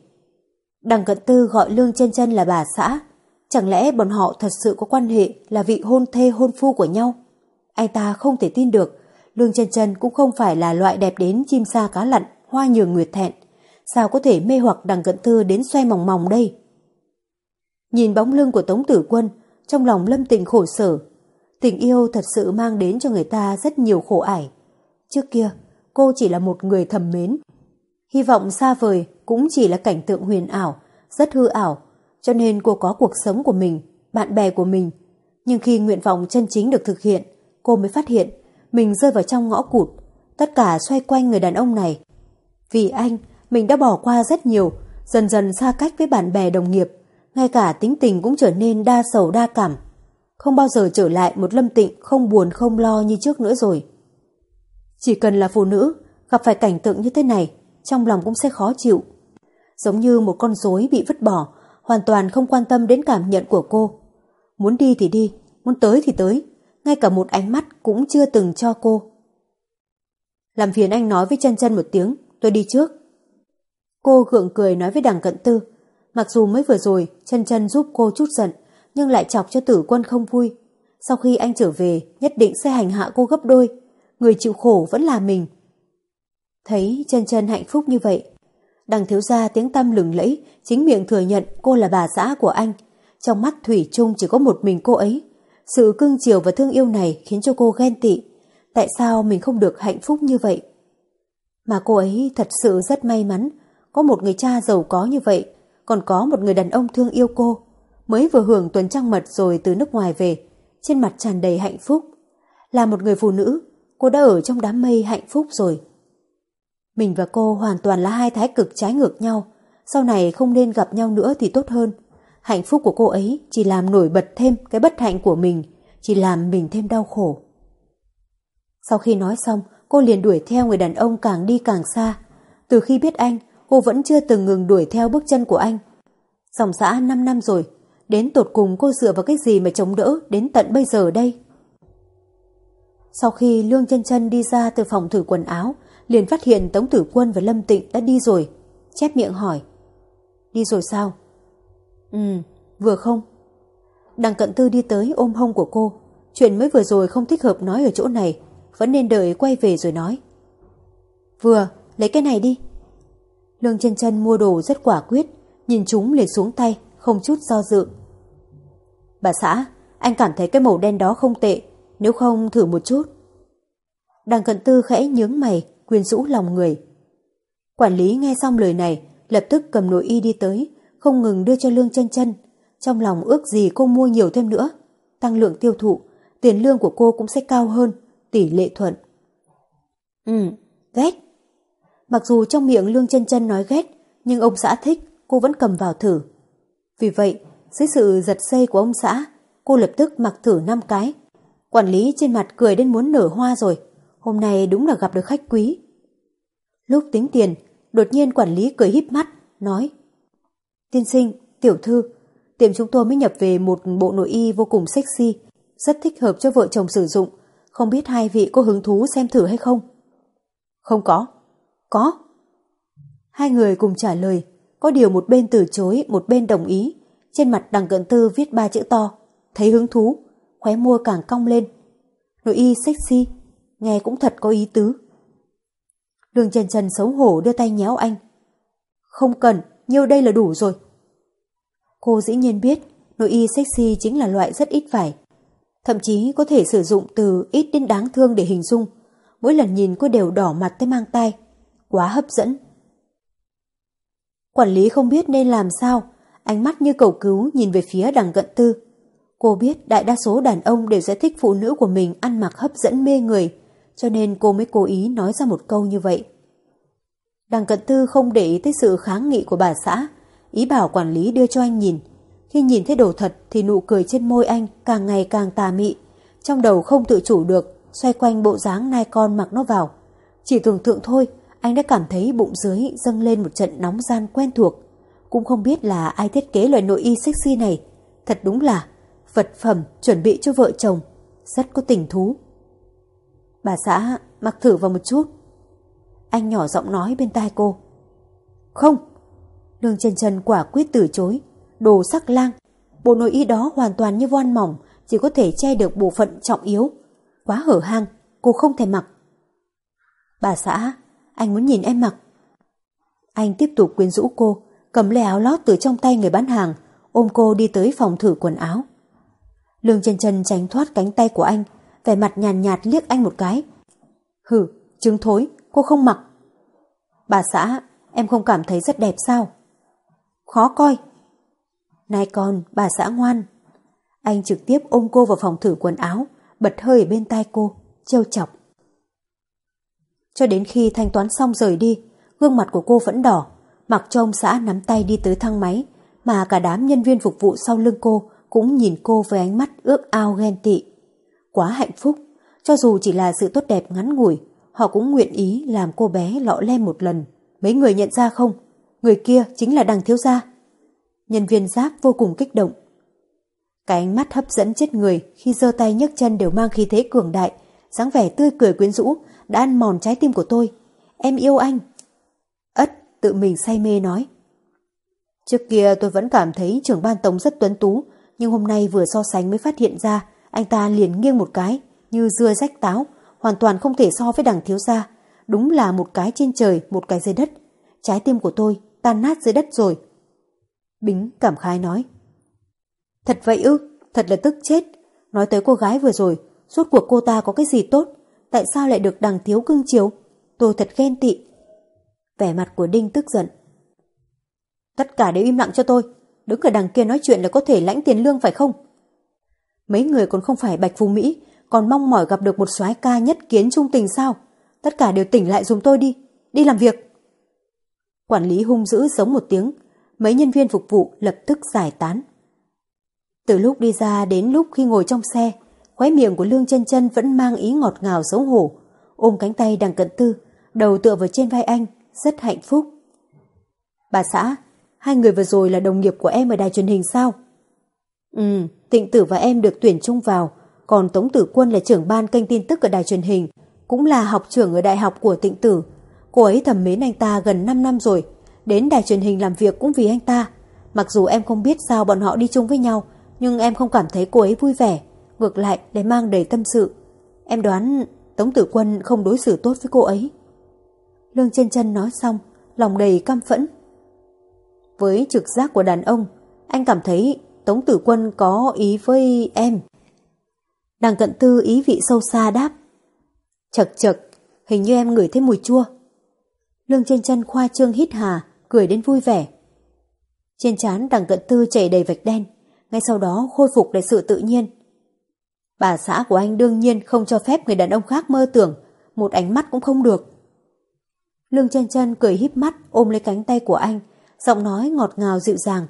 Đằng cận tư gọi Lương chân chân là bà xã, chẳng lẽ bọn họ thật sự có quan hệ là vị hôn thê hôn phu của nhau? Anh ta không thể tin được, Lương chân chân cũng không phải là loại đẹp đến chim sa cá lặn, hoa nhường nguyệt thẹn. Sao có thể mê hoặc đằng cận thư đến xoay mỏng mỏng đây? Nhìn bóng lưng của Tống Tử Quân, trong lòng lâm tình khổ sở. Tình yêu thật sự mang đến cho người ta rất nhiều khổ ải. Trước kia, cô chỉ là một người thầm mến, Hy vọng xa vời cũng chỉ là cảnh tượng huyền ảo, rất hư ảo, cho nên cô có cuộc sống của mình, bạn bè của mình. Nhưng khi nguyện vọng chân chính được thực hiện, cô mới phát hiện mình rơi vào trong ngõ cụt, tất cả xoay quanh người đàn ông này. Vì anh, mình đã bỏ qua rất nhiều, dần dần xa cách với bạn bè đồng nghiệp, ngay cả tính tình cũng trở nên đa sầu đa cảm. Không bao giờ trở lại một lâm tịnh không buồn không lo như trước nữa rồi. Chỉ cần là phụ nữ, gặp phải cảnh tượng như thế này, trong lòng cũng sẽ khó chịu. Giống như một con rối bị vứt bỏ, hoàn toàn không quan tâm đến cảm nhận của cô. Muốn đi thì đi, muốn tới thì tới, ngay cả một ánh mắt cũng chưa từng cho cô. Làm phiền anh nói với chân chân một tiếng, tôi đi trước. Cô gượng cười nói với đằng cận tư, mặc dù mới vừa rồi chân chân giúp cô chút giận, nhưng lại chọc cho tử quân không vui. Sau khi anh trở về, nhất định sẽ hành hạ cô gấp đôi, người chịu khổ vẫn là mình. Thấy chân chân hạnh phúc như vậy, đằng thiếu gia tiếng tăm lừng lẫy, chính miệng thừa nhận cô là bà xã của anh. Trong mắt Thủy chung chỉ có một mình cô ấy. Sự cưng chiều và thương yêu này khiến cho cô ghen tị. Tại sao mình không được hạnh phúc như vậy? Mà cô ấy thật sự rất may mắn, có một người cha giàu có như vậy, còn có một người đàn ông thương yêu cô. Mới vừa hưởng tuần trăng mật rồi từ nước ngoài về, trên mặt tràn đầy hạnh phúc. Là một người phụ nữ, cô đã ở trong đám mây hạnh phúc rồi. Mình và cô hoàn toàn là hai thái cực trái ngược nhau, sau này không nên gặp nhau nữa thì tốt hơn. Hạnh phúc của cô ấy chỉ làm nổi bật thêm cái bất hạnh của mình, chỉ làm mình thêm đau khổ. Sau khi nói xong, cô liền đuổi theo người đàn ông càng đi càng xa. Từ khi biết anh, cô vẫn chưa từng ngừng đuổi theo bước chân của anh. Dòng xã 5 năm rồi, đến tột cùng cô dựa vào cái gì mà chống đỡ đến tận bây giờ đây? Sau khi Lương chân chân đi ra từ phòng thử quần áo, liền phát hiện Tống Tử Quân và Lâm Tịnh đã đi rồi. Chép miệng hỏi. Đi rồi sao? Ừ, vừa không. Đằng cận tư đi tới ôm hông của cô. Chuyện mới vừa rồi không thích hợp nói ở chỗ này. Vẫn nên đợi quay về rồi nói. Vừa, lấy cái này đi. Lương chân chân mua đồ rất quả quyết. Nhìn chúng liền xuống tay, không chút do dự. Bà xã, anh cảm thấy cái màu đen đó không tệ. Nếu không thử một chút. Đằng cận tư khẽ nhướng mày, quyến rũ lòng người. Quản lý nghe xong lời này, lập tức cầm nội y đi tới, không ngừng đưa cho lương chân chân. Trong lòng ước gì cô mua nhiều thêm nữa. Tăng lượng tiêu thụ, tiền lương của cô cũng sẽ cao hơn, tỷ lệ thuận. Ừ, ghét. Mặc dù trong miệng lương chân chân nói ghét, nhưng ông xã thích, cô vẫn cầm vào thử. Vì vậy, dưới sự giật dây của ông xã, cô lập tức mặc thử 5 cái. Quản lý trên mặt cười đến muốn nở hoa rồi. Hôm nay đúng là gặp được khách quý. Lúc tính tiền, đột nhiên quản lý cười híp mắt, nói Tiên sinh, tiểu thư, tiệm chúng tôi mới nhập về một bộ nội y vô cùng sexy, rất thích hợp cho vợ chồng sử dụng. Không biết hai vị có hứng thú xem thử hay không? Không có. Có. Hai người cùng trả lời, có điều một bên từ chối, một bên đồng ý. Trên mặt đằng cận tư viết ba chữ to, thấy hứng thú, khóe mua càng cong lên. Nội y sexy, nghe cũng thật có ý tứ. Lương Trần Trần xấu hổ đưa tay nhéo anh. Không cần, nhiêu đây là đủ rồi. Cô dĩ nhiên biết nội y sexy chính là loại rất ít vải. Thậm chí có thể sử dụng từ ít đến đáng thương để hình dung. Mỗi lần nhìn cô đều đỏ mặt tới mang tay. Quá hấp dẫn. Quản lý không biết nên làm sao, ánh mắt như cầu cứu nhìn về phía đằng cận tư. Cô biết đại đa số đàn ông đều sẽ thích phụ nữ của mình ăn mặc hấp dẫn mê người, cho nên cô mới cố ý nói ra một câu như vậy. Đằng cận tư không để ý tới sự kháng nghị của bà xã, ý bảo quản lý đưa cho anh nhìn. Khi nhìn thấy đồ thật thì nụ cười trên môi anh càng ngày càng tà mị, trong đầu không tự chủ được, xoay quanh bộ dáng nai con mặc nó vào. Chỉ tưởng tượng thôi, anh đã cảm thấy bụng dưới dâng lên một trận nóng gian quen thuộc. Cũng không biết là ai thiết kế loại nội y sexy này. Thật đúng là vật phẩm chuẩn bị cho vợ chồng, rất có tình thú. Bà xã mặc thử vào một chút. Anh nhỏ giọng nói bên tai cô. Không. Lương chân chân quả quyết từ chối. Đồ sắc lang. Bộ nội y đó hoàn toàn như voan mỏng, chỉ có thể che được bộ phận trọng yếu. Quá hở hang, cô không thể mặc. Bà xã, anh muốn nhìn em mặc. Anh tiếp tục quyến rũ cô, cầm lấy áo lót từ trong tay người bán hàng, ôm cô đi tới phòng thử quần áo. Lương chân chân tránh thoát cánh tay của anh, vẻ mặt nhàn nhạt, liếc anh một cái. Hừ, trứng thối, cô không mặc. Bà xã, em không cảm thấy rất đẹp sao? Khó coi. Này con, bà xã ngoan. Anh trực tiếp ôm cô vào phòng thử quần áo, bật hơi ở bên tai cô, trêu chọc. Cho đến khi thanh toán xong rời đi, gương mặt của cô vẫn đỏ, mặc cho ông xã nắm tay đi tới thang máy, mà cả đám nhân viên phục vụ sau lưng cô cũng nhìn cô với ánh mắt ước ao ghen tị. Quá hạnh phúc, cho dù chỉ là sự tốt đẹp ngắn ngủi, họ cũng nguyện ý làm cô bé lọ lem một lần. Mấy người nhận ra không? Người kia chính là đằng thiếu gia. Nhân viên giáp vô cùng kích động. Cái ánh mắt hấp dẫn chết người khi giơ tay nhấc chân đều mang khí thế cường đại, dáng vẻ tươi cười quyến rũ đã ăn mòn trái tim của tôi. Em yêu anh. Ất tự mình say mê nói. Trước kia tôi vẫn cảm thấy trưởng ban tống rất tuấn tú, nhưng hôm nay vừa so sánh mới phát hiện ra anh ta liền nghiêng một cái, như dưa rách táo, hoàn toàn không thể so với đằng thiếu gia. Đúng là một cái trên trời, một cái dưới đất. Trái tim của tôi tan nát dưới đất rồi. Bính cảm khái nói. Thật vậy ư, thật là tức chết. Nói tới cô gái vừa rồi, suốt cuộc cô ta có cái gì tốt, tại sao lại được đằng thiếu cưng chiều? Tôi thật ghen tị. Vẻ mặt của Đinh tức giận. Tất cả đều im lặng cho tôi, đứng ở đằng kia nói chuyện là có thể lãnh tiền lương phải không? Mấy người còn không phải bạch phù Mỹ, còn mong mỏi gặp được một soái ca nhất kiến trung tình sao? Tất cả đều tỉnh lại dùng tôi đi, đi làm việc. Quản lý hung dữ giống một tiếng, mấy nhân viên phục vụ lập tức giải tán. Từ lúc đi ra đến lúc khi ngồi trong xe, khóe miệng của Lương chân chân vẫn mang ý ngọt ngào xấu hổ, ôm cánh tay đằng cận tư, đầu tựa vào trên vai anh, rất hạnh phúc. Bà xã, hai người vừa rồi là đồng nghiệp của em ở đài truyền hình sao? Ừ, Tịnh Tử và em được tuyển chung vào, còn Tống Tử Quân là trưởng ban kênh tin tức ở đài truyền hình, cũng là học trưởng ở đại học của Tịnh Tử. Cô ấy thầm mến anh ta gần 5 năm rồi, đến đài truyền hình làm việc cũng vì anh ta. Mặc dù em không biết sao bọn họ đi chung với nhau, nhưng em không cảm thấy cô ấy vui vẻ, ngược lại lại mang đầy tâm sự. Em đoán Tống Tử Quân không đối xử tốt với cô ấy. Lương chân chân nói xong, lòng đầy căm phẫn. Với trực giác của đàn ông, anh cảm thấy Tống Tử Quân có ý với em. Đằng cận tư ý vị sâu xa đáp. Chật chật, hình như em ngửi thấy mùi chua. Lương trên chân khoa trương hít hà, cười đến vui vẻ. Trên trán đằng cận tư chảy đầy vạch đen, ngay sau đó khôi phục lại sự tự nhiên. Bà xã của anh đương nhiên không cho phép người đàn ông khác mơ tưởng, một ánh mắt cũng không được. Lương chân chân cười híp mắt ôm lấy cánh tay của anh, giọng nói ngọt ngào dịu dàng.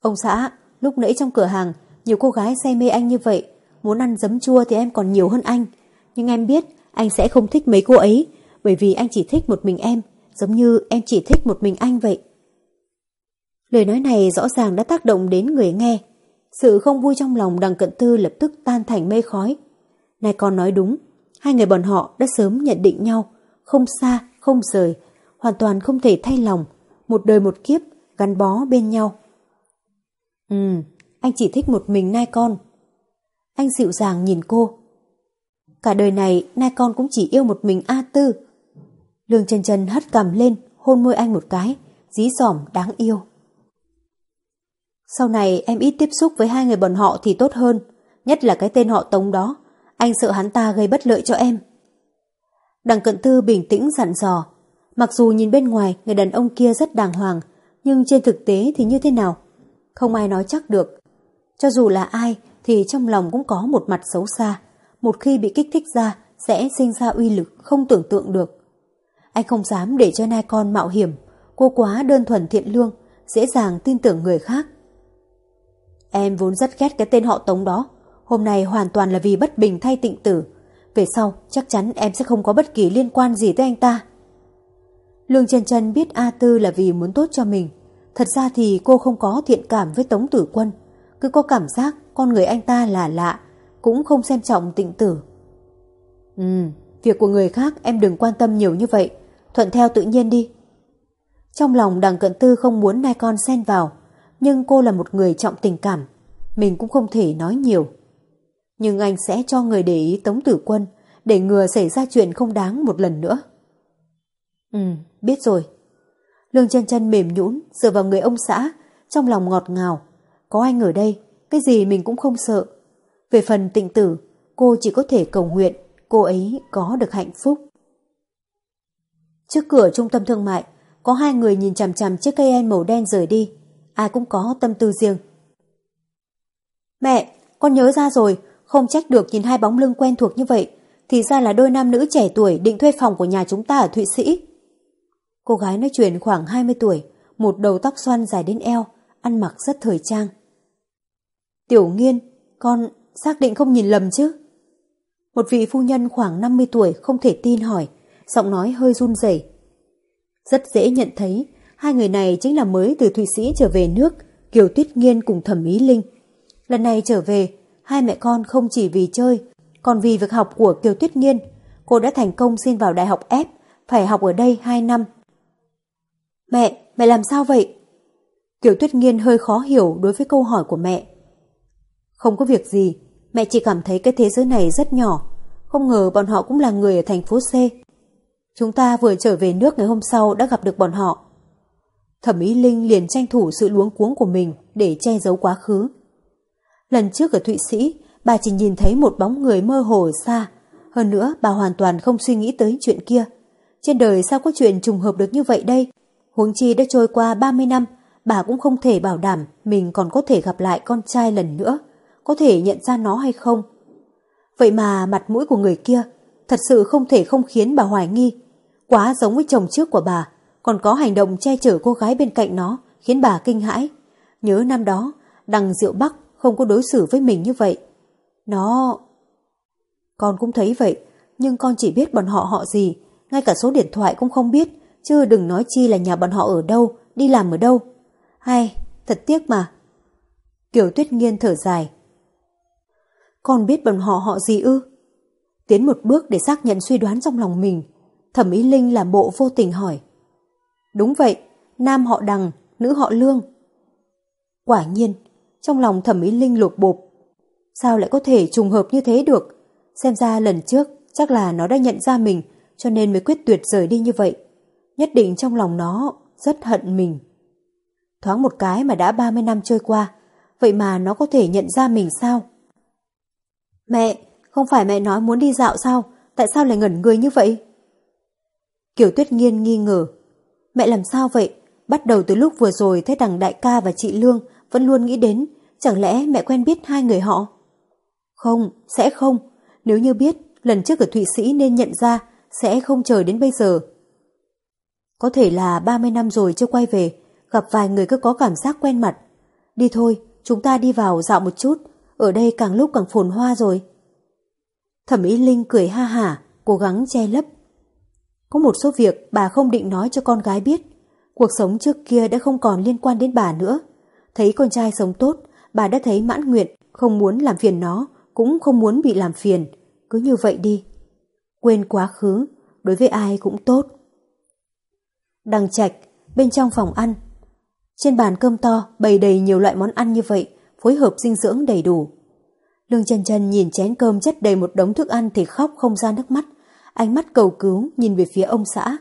Ông xã, lúc nãy trong cửa hàng, nhiều cô gái say mê anh như vậy, muốn ăn giấm chua thì em còn nhiều hơn anh. Nhưng em biết anh sẽ không thích mấy cô ấy, bởi vì anh chỉ thích một mình em, giống như em chỉ thích một mình anh vậy. Lời nói này rõ ràng đã tác động đến người nghe. Sự không vui trong lòng đằng cận tư lập tức tan thành mây khói. Này con nói đúng, hai người bọn họ đã sớm nhận định nhau, không xa, không rời, hoàn toàn không thể thay lòng, một đời một kiếp, gắn bó bên nhau. Ừ, anh chỉ thích một mình nai con. Anh dịu dàng nhìn cô. Cả đời này nai con cũng chỉ yêu một mình A Tư. Lương chân chân hất cầm lên, hôn môi anh một cái, dí dỏm đáng yêu. Sau này em ít tiếp xúc với hai người bọn họ thì tốt hơn, nhất là cái tên họ Tống đó. Anh sợ hắn ta gây bất lợi cho em. Đằng cận tư bình tĩnh dặn dò. Mặc dù nhìn bên ngoài người đàn ông kia rất đàng hoàng, nhưng trên thực tế thì như thế nào? Không ai nói chắc được. Cho dù là ai thì trong lòng cũng có một mặt xấu xa. Một khi bị kích thích ra sẽ sinh ra uy lực không tưởng tượng được. Anh không dám để cho nai con mạo hiểm. Cô quá đơn thuần thiện lương, dễ dàng tin tưởng người khác. Em vốn rất ghét cái tên họ Tống đó. Hôm nay hoàn toàn là vì bất bình thay tịnh tử. Về sau chắc chắn em sẽ không có bất kỳ liên quan gì tới anh ta. Lương Trần Trần biết A Tư là vì muốn tốt cho mình. Thật ra thì cô không có thiện cảm với Tống Tử Quân. Cứ có cảm giác con người anh ta là lạ, cũng không xem trọng tịnh tử. Ừ, việc của người khác em đừng quan tâm nhiều như vậy, thuận theo tự nhiên đi. Trong lòng đằng cận tư không muốn nai con xen vào, nhưng cô là một người trọng tình cảm, mình cũng không thể nói nhiều. Nhưng anh sẽ cho người để ý Tống Tử Quân, để ngừa xảy ra chuyện không đáng một lần nữa. Ừ, biết rồi. Lương chân chân mềm nhũn dựa vào người ông xã, trong lòng ngọt ngào. Có anh ở đây, cái gì mình cũng không sợ. Về phần tịnh tử, cô chỉ có thể cầu nguyện cô ấy có được hạnh phúc. Trước cửa trung tâm thương mại, có hai người nhìn chằm chằm chiếc cây en màu đen rời đi. Ai cũng có tâm tư riêng. Mẹ, con nhớ ra rồi, không trách được nhìn hai bóng lưng quen thuộc như vậy. Thì ra là đôi nam nữ trẻ tuổi định thuê phòng của nhà chúng ta ở Thụy Sĩ. Cô gái nói chuyện khoảng 20 tuổi, một đầu tóc xoăn dài đến eo, ăn mặc rất thời trang. Tiểu nghiên, con xác định không nhìn lầm chứ? Một vị phu nhân khoảng 50 tuổi không thể tin hỏi, giọng nói hơi run rẩy. Rất dễ nhận thấy, hai người này chính là mới từ Thụy Sĩ trở về nước, Kiều Tuyết Nghiên cùng Thẩm Ý Linh. Lần này trở về, hai mẹ con không chỉ vì chơi, còn vì việc học của Kiều Tuyết Nghiên. Cô đã thành công xin vào Đại học F, phải học ở đây 2 năm. Mẹ, mẹ làm sao vậy? Kiều Tuyết Nghiên hơi khó hiểu đối với câu hỏi của mẹ. Không có việc gì, mẹ chỉ cảm thấy cái thế giới này rất nhỏ. Không ngờ bọn họ cũng là người ở thành phố C. Chúng ta vừa trở về nước ngày hôm sau đã gặp được bọn họ. Thẩm Ý Linh liền tranh thủ sự luống cuống của mình để che giấu quá khứ. Lần trước ở Thụy Sĩ, bà chỉ nhìn thấy một bóng người mơ hồ xa. Hơn nữa, bà hoàn toàn không suy nghĩ tới chuyện kia. Trên đời sao có chuyện trùng hợp được như vậy đây? Huống chi đã trôi qua 30 năm, bà cũng không thể bảo đảm mình còn có thể gặp lại con trai lần nữa, có thể nhận ra nó hay không. Vậy mà mặt mũi của người kia thật sự không thể không khiến bà hoài nghi. Quá giống với chồng trước của bà, còn có hành động che chở cô gái bên cạnh nó khiến bà kinh hãi. Nhớ năm đó, đằng Diệu Bắc không có đối xử với mình như vậy. Nó... Con cũng thấy vậy, nhưng con chỉ biết bọn họ họ gì, ngay cả số điện thoại cũng không biết, chứ đừng nói chi là nhà bọn họ ở đâu, đi làm ở đâu. Hay, thật tiếc mà. Kiều Tuyết Nghiên thở dài. Con biết bọn họ họ gì ư? Tiến một bước để xác nhận suy đoán trong lòng mình, thẩm ý Linh làm bộ vô tình hỏi. Đúng vậy, nam họ đằng, nữ họ lương. Quả nhiên, trong lòng thẩm ý Linh lột bộp. Sao lại có thể trùng hợp như thế được? Xem ra lần trước chắc là nó đã nhận ra mình cho nên mới quyết tuyệt rời đi như vậy. Nhất định trong lòng nó rất hận mình. Thoáng một cái mà đã 30 năm trôi qua, vậy mà nó có thể nhận ra mình sao? Mẹ, không phải mẹ nói muốn đi dạo sao? Tại sao lại ngẩn người như vậy? Kiều Tuyết Nghiên nghi ngờ. Mẹ làm sao vậy? Bắt đầu từ lúc vừa rồi thấy đằng đại ca và chị Lương vẫn luôn nghĩ đến, chẳng lẽ mẹ quen biết hai người họ? Không, sẽ không. Nếu như biết, lần trước ở Thụy Sĩ nên nhận ra, sẽ không chờ đến bây giờ. Có thể là 30 năm rồi chưa quay về, gặp vài người cứ có cảm giác quen mặt. Đi thôi, chúng ta đi vào dạo một chút, ở đây càng lúc càng phồn hoa rồi. Thẩm Ý Linh cười ha hả, cố gắng che lấp. Có một số việc bà không định nói cho con gái biết. Cuộc sống trước kia đã không còn liên quan đến bà nữa. Thấy con trai sống tốt, bà đã thấy mãn nguyện, không muốn làm phiền nó, cũng không muốn bị làm phiền. Cứ như vậy đi. Quên quá khứ, đối với ai cũng tốt. Đằng trạch, bên trong phòng ăn. Trên bàn cơm to bày đầy nhiều loại món ăn như vậy, phối hợp dinh dưỡng đầy đủ. Lương Trần Trần nhìn chén cơm chất đầy một đống thức ăn thì khóc không ra nước mắt, ánh mắt cầu cứu nhìn về phía ông xã.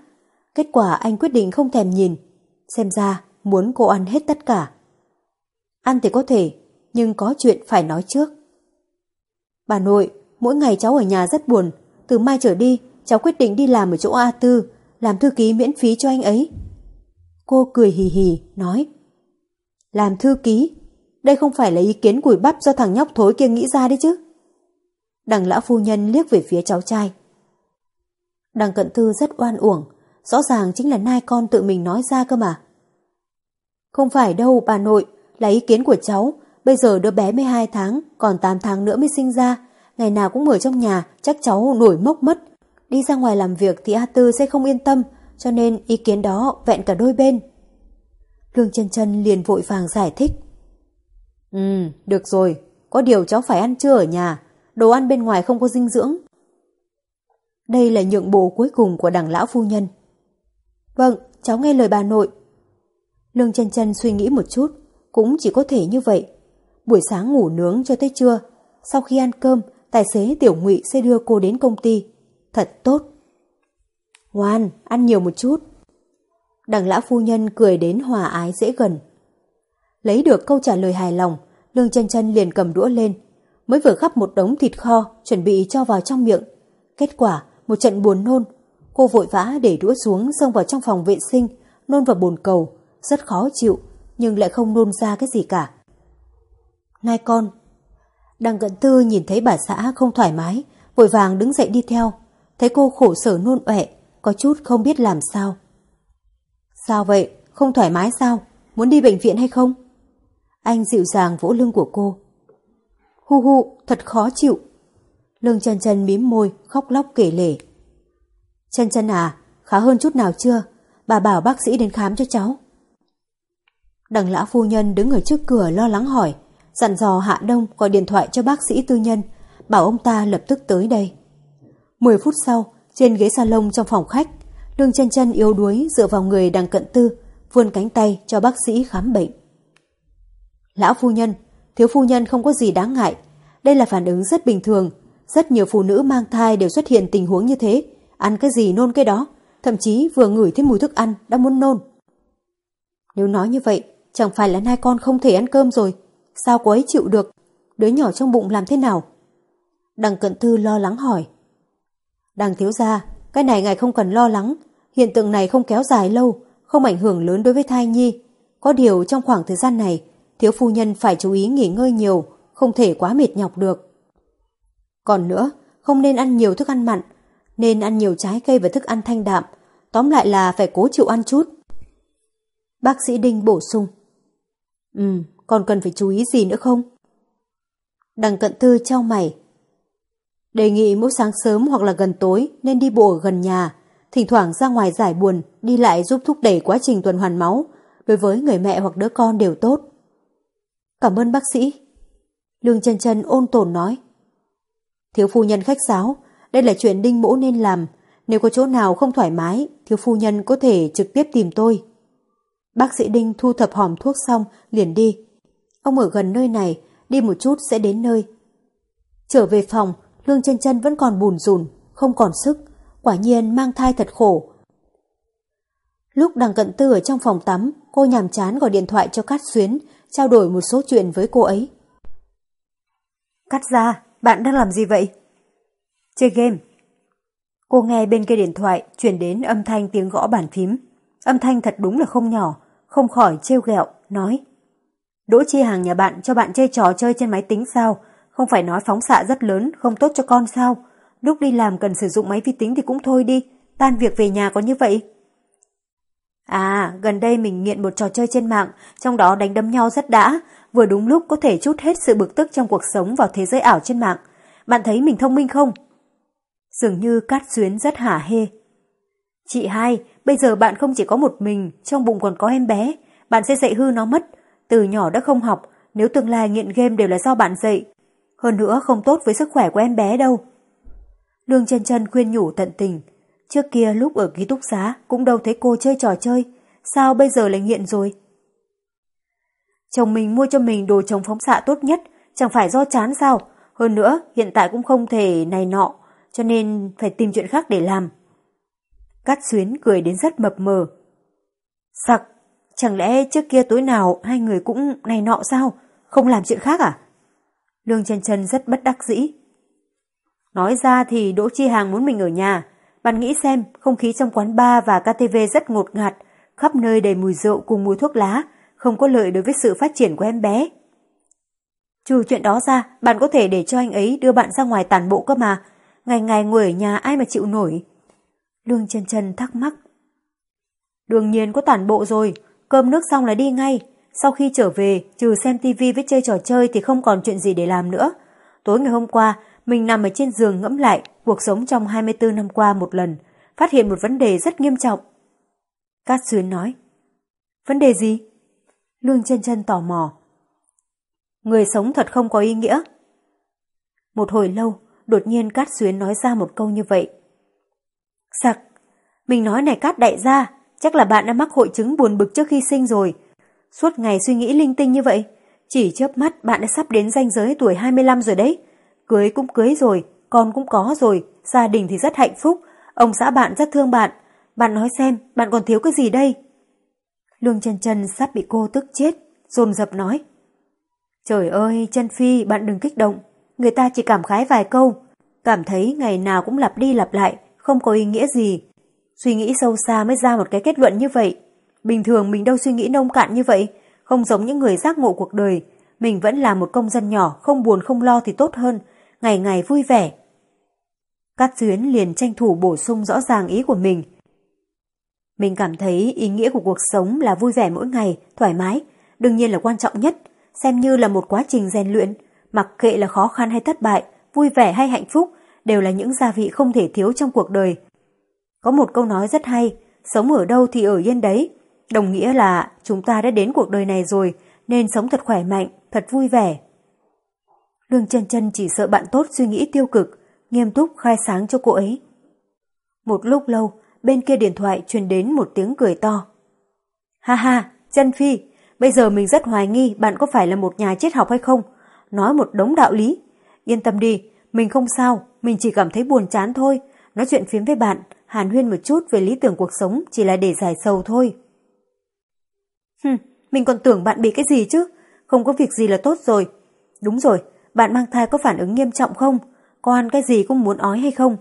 Kết quả anh quyết định không thèm nhìn, xem ra muốn cô ăn hết tất cả. Ăn thì có thể, nhưng có chuyện phải nói trước. Bà nội, mỗi ngày cháu ở nhà rất buồn, từ mai trở đi cháu quyết định đi làm ở chỗ A Tư, làm thư ký miễn phí cho anh ấy. Cô cười hì hì, nói Làm thư ký? Đây không phải là ý kiến củi bắp do thằng nhóc thối kia nghĩ ra đấy chứ. Đằng lão phu nhân liếc về phía cháu trai. Đằng cận thư rất oan uổng, rõ ràng chính là nai con tự mình nói ra cơ mà. Không phải đâu bà nội, là ý kiến của cháu, bây giờ đứa bé 12 tháng, còn 8 tháng nữa mới sinh ra, ngày nào cũng ở trong nhà, chắc cháu nổi mốc mất. Đi ra ngoài làm việc thì A Tư sẽ không yên tâm, cho nên ý kiến đó vẹn cả đôi bên. Lương chân chân liền vội vàng giải thích. Ừ, được rồi, có điều cháu phải ăn trưa ở nhà, đồ ăn bên ngoài không có dinh dưỡng. Đây là nhượng bộ cuối cùng của đảng lão phu nhân. Vâng, cháu nghe lời bà nội. Lương chân chân suy nghĩ một chút, cũng chỉ có thể như vậy. Buổi sáng ngủ nướng cho tới trưa, sau khi ăn cơm, tài xế tiểu ngụy sẽ đưa cô đến công ty. Thật tốt. Ngoan, ăn nhiều một chút. Đằng lão phu nhân cười đến hòa ái dễ gần. Lấy được câu trả lời hài lòng, Lương chân chân liền cầm đũa lên, mới vừa gắp một đống thịt kho chuẩn bị cho vào trong miệng. Kết quả, một trận buồn nôn. Cô vội vã để đũa xuống xông vào trong phòng vệ sinh, nôn vào bồn cầu, rất khó chịu, nhưng lại không nôn ra cái gì cả. Nai con. Đằng cận tư nhìn thấy bà xã không thoải mái, vội vàng đứng dậy đi theo. Thấy cô khổ sở nôn ọe, có chút không biết làm sao. Sao vậy? Không thoải mái sao? Muốn đi bệnh viện hay không? Anh dịu dàng vỗ lưng của cô. Hu hu, thật khó chịu. Lương chân chân mím môi, khóc lóc kể lể. Chân chân à, khá hơn chút nào chưa? Bà bảo bác sĩ đến khám cho cháu. Đằng lão phu nhân đứng ở trước cửa lo lắng hỏi, dặn dò Hạ Đông gọi điện thoại cho bác sĩ tư nhân, bảo ông ta lập tức tới đây. Mười phút sau, trên ghế salon trong phòng khách, Lương chân chân yếu đuối dựa vào người đằng cận tư, vươn cánh tay cho bác sĩ khám bệnh. Lão phu nhân, thiếu phu nhân không có gì đáng ngại. Đây là phản ứng rất bình thường. Rất nhiều phụ nữ mang thai đều xuất hiện tình huống như thế. Ăn cái gì nôn cái đó. Thậm chí vừa ngửi thấy mùi thức ăn đã muốn nôn. Nếu nói như vậy, chẳng phải là nai con không thể ăn cơm rồi. Sao cô ấy chịu được? Đứa nhỏ trong bụng làm thế nào? Đằng cận thư lo lắng hỏi. Đằng thiếu gia, cái này ngài không cần lo lắng. Hiện tượng này không kéo dài lâu, không ảnh hưởng lớn đối với thai nhi. Có điều trong khoảng thời gian này, thiếu phu nhân phải chú ý nghỉ ngơi nhiều, không thể quá mệt nhọc được. Còn nữa, không nên ăn nhiều thức ăn mặn, nên ăn nhiều trái cây và thức ăn thanh đạm, tóm lại là phải cố chịu ăn chút. Bác sĩ Đinh bổ sung. Ừ, còn cần phải chú ý gì nữa không? Đằng cận thư trao mày. Đề nghị mỗi sáng sớm hoặc là gần tối nên đi bộ ở gần nhà, thỉnh thoảng ra ngoài giải buồn, đi lại giúp thúc đẩy quá trình tuần hoàn máu, đối với người mẹ hoặc đứa con đều tốt. Cảm ơn bác sĩ. Lương chân chân ôn tồn nói. Thiếu phu nhân khách sáo, đây là chuyện đinh mỗ nên làm. Nếu có chỗ nào không thoải mái, thiếu phu nhân có thể trực tiếp tìm tôi. Bác sĩ Đinh thu thập hòm thuốc xong, liền đi. Ông ở gần nơi này, đi một chút sẽ đến nơi. Trở về phòng, Lương chân chân vẫn còn bùn rùn, không còn sức. Quả nhiên mang thai thật khổ. Lúc đang cận tư ở trong phòng tắm, cô nhàm chán gọi điện thoại cho Cát Xuyến, trao đổi một số chuyện với cô ấy. Cắt ra, bạn đang làm gì vậy? Chơi game. Cô nghe bên kia điện thoại chuyển đến âm thanh tiếng gõ bàn phím. Âm thanh thật đúng là không nhỏ, không khỏi trêu ghẹo, nói. Đỗ chi hàng nhà bạn cho bạn chơi trò chơi trên máy tính sao? Không phải nói phóng xạ rất lớn, không tốt cho con sao? Lúc đi làm cần sử dụng máy vi tính thì cũng thôi đi, tan việc về nhà có như vậy. À, gần đây mình nghiện một trò chơi trên mạng, trong đó đánh đấm nhau rất đã, vừa đúng lúc có thể chút hết sự bực tức trong cuộc sống vào thế giới ảo trên mạng. Bạn thấy mình thông minh không? Dường như Cát Xuyến rất hả hê. Chị hai, bây giờ bạn không chỉ có một mình, trong bụng còn có em bé. Bạn sẽ dạy hư nó mất. Từ nhỏ đã không học, nếu tương lai nghiện game đều là do bạn dạy. Hơn nữa không tốt với sức khỏe của em bé đâu. Lương chân chân khuyên nhủ tận tình, Trước kia lúc ở ký túc xá cũng đâu thấy cô chơi trò chơi, sao bây giờ lại nghiện rồi? Chồng mình mua cho mình đồ chống phóng xạ tốt nhất, chẳng phải do chán sao? Hơn nữa, hiện tại cũng không thể này nọ, cho nên phải tìm chuyện khác để làm. Cát xuyến cười đến rất mập mờ. Sặc, chẳng lẽ trước kia tối nào hai người cũng này nọ sao? Không làm chuyện khác à? Lương chân chân rất bất đắc dĩ. Nói ra thì Đỗ Chi Hàng muốn mình ở nhà, bạn nghĩ xem, không khí trong quán bar và KTV rất ngột ngạt, khắp nơi đầy mùi rượu cùng mùi thuốc lá, không có lợi đối với sự phát triển của em bé. Trừ chuyện đó ra, bạn có thể để cho anh ấy đưa bạn ra ngoài tàn bộ cơ mà. Ngày ngày ngồi ở nhà ai mà chịu nổi. Lương chân chân thắc mắc. Đương nhiên có tàn bộ rồi, cơm nước xong là đi ngay. Sau khi trở về, trừ xem tivi với chơi trò chơi thì không còn chuyện gì để làm nữa. Tối ngày hôm qua, mình nằm ở trên giường ngẫm lại cuộc sống trong 24 năm qua một lần, phát hiện một vấn đề rất nghiêm trọng. Cát Xuyến nói. Vấn đề gì? Lương chân chân tò mò. Người sống thật không có ý nghĩa. Một hồi lâu, đột nhiên Cát Xuyến nói ra một câu như vậy. Sặc, mình nói này Cát đại gia, chắc là bạn đã mắc hội chứng buồn bực trước khi sinh rồi. Suốt ngày suy nghĩ linh tinh như vậy, chỉ chớp mắt bạn đã sắp đến ranh giới tuổi 25 rồi đấy. Cưới cũng cưới rồi, con cũng có rồi, gia đình thì rất hạnh phúc, ông xã bạn rất thương bạn. Bạn nói xem, bạn còn thiếu cái gì đây? Lương chân chân sắp bị cô tức chết, rồn rập nói. Trời ơi, chân Phi, bạn đừng kích động. Người ta chỉ cảm khái vài câu, cảm thấy ngày nào cũng lặp đi lặp lại, không có ý nghĩa gì. Suy nghĩ sâu xa mới ra một cái kết luận như vậy. Bình thường mình đâu suy nghĩ nông cạn như vậy, không giống những người giác ngộ cuộc đời. Mình vẫn là một công dân nhỏ, không buồn không lo thì tốt hơn, ngày ngày vui vẻ. Cát Duyến liền tranh thủ bổ sung rõ ràng ý của mình. Mình cảm thấy ý nghĩa của cuộc sống là vui vẻ mỗi ngày, thoải mái, đương nhiên là quan trọng nhất, xem như là một quá trình rèn luyện, mặc kệ là khó khăn hay thất bại, vui vẻ hay hạnh phúc, đều là những gia vị không thể thiếu trong cuộc đời. Có một câu nói rất hay, sống ở đâu thì ở yên đấy, đồng nghĩa là chúng ta đã đến cuộc đời này rồi, nên sống thật khỏe mạnh, thật vui vẻ. Lương chân chân chỉ sợ bạn tốt suy nghĩ tiêu cực, nghiêm túc khai sáng cho cô ấy. Một lúc lâu, bên kia điện thoại truyền đến một tiếng cười to. Ha ha, chân phi, bây giờ mình rất hoài nghi bạn có phải là một nhà triết học hay không, nói một đống đạo lý. Yên tâm đi, mình không sao, mình chỉ cảm thấy buồn chán thôi, nói chuyện phiếm với bạn, hàn huyên một chút về lý tưởng cuộc sống chỉ là để giải sầu thôi. Hừm, mình còn tưởng bạn bị cái gì chứ, không có việc gì là tốt rồi. Đúng rồi, bạn mang thai có phản ứng nghiêm trọng không? Có ăn cái gì cũng muốn ói hay không?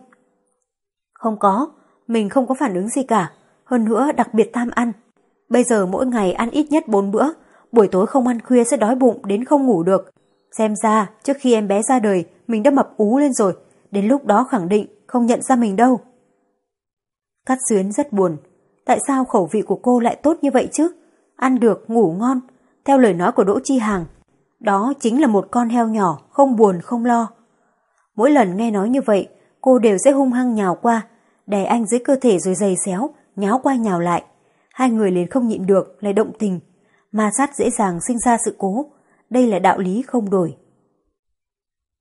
Không có, mình không có phản ứng gì cả, hơn nữa đặc biệt tham ăn. Bây giờ mỗi ngày ăn ít nhất 4 bữa, buổi tối không ăn khuya sẽ đói bụng đến không ngủ được. Xem ra, trước khi em bé ra đời, mình đã mập ú lên rồi, đến lúc đó khẳng định không nhận ra mình đâu. Cát Xuyến rất buồn, tại sao khẩu vị của cô lại tốt như vậy chứ? Ăn được, ngủ ngon, theo lời nói của Đỗ Chi Hàng. Đó chính là một con heo nhỏ, không buồn không lo. Mỗi lần nghe nói như vậy, cô đều sẽ hung hăng nhào qua, đè anh dưới cơ thể rồi giày xéo, nháo qua nhào lại. Hai người liền không nhịn được, lại động tình. Ma sát dễ dàng sinh ra sự cố. Đây là đạo lý không đổi.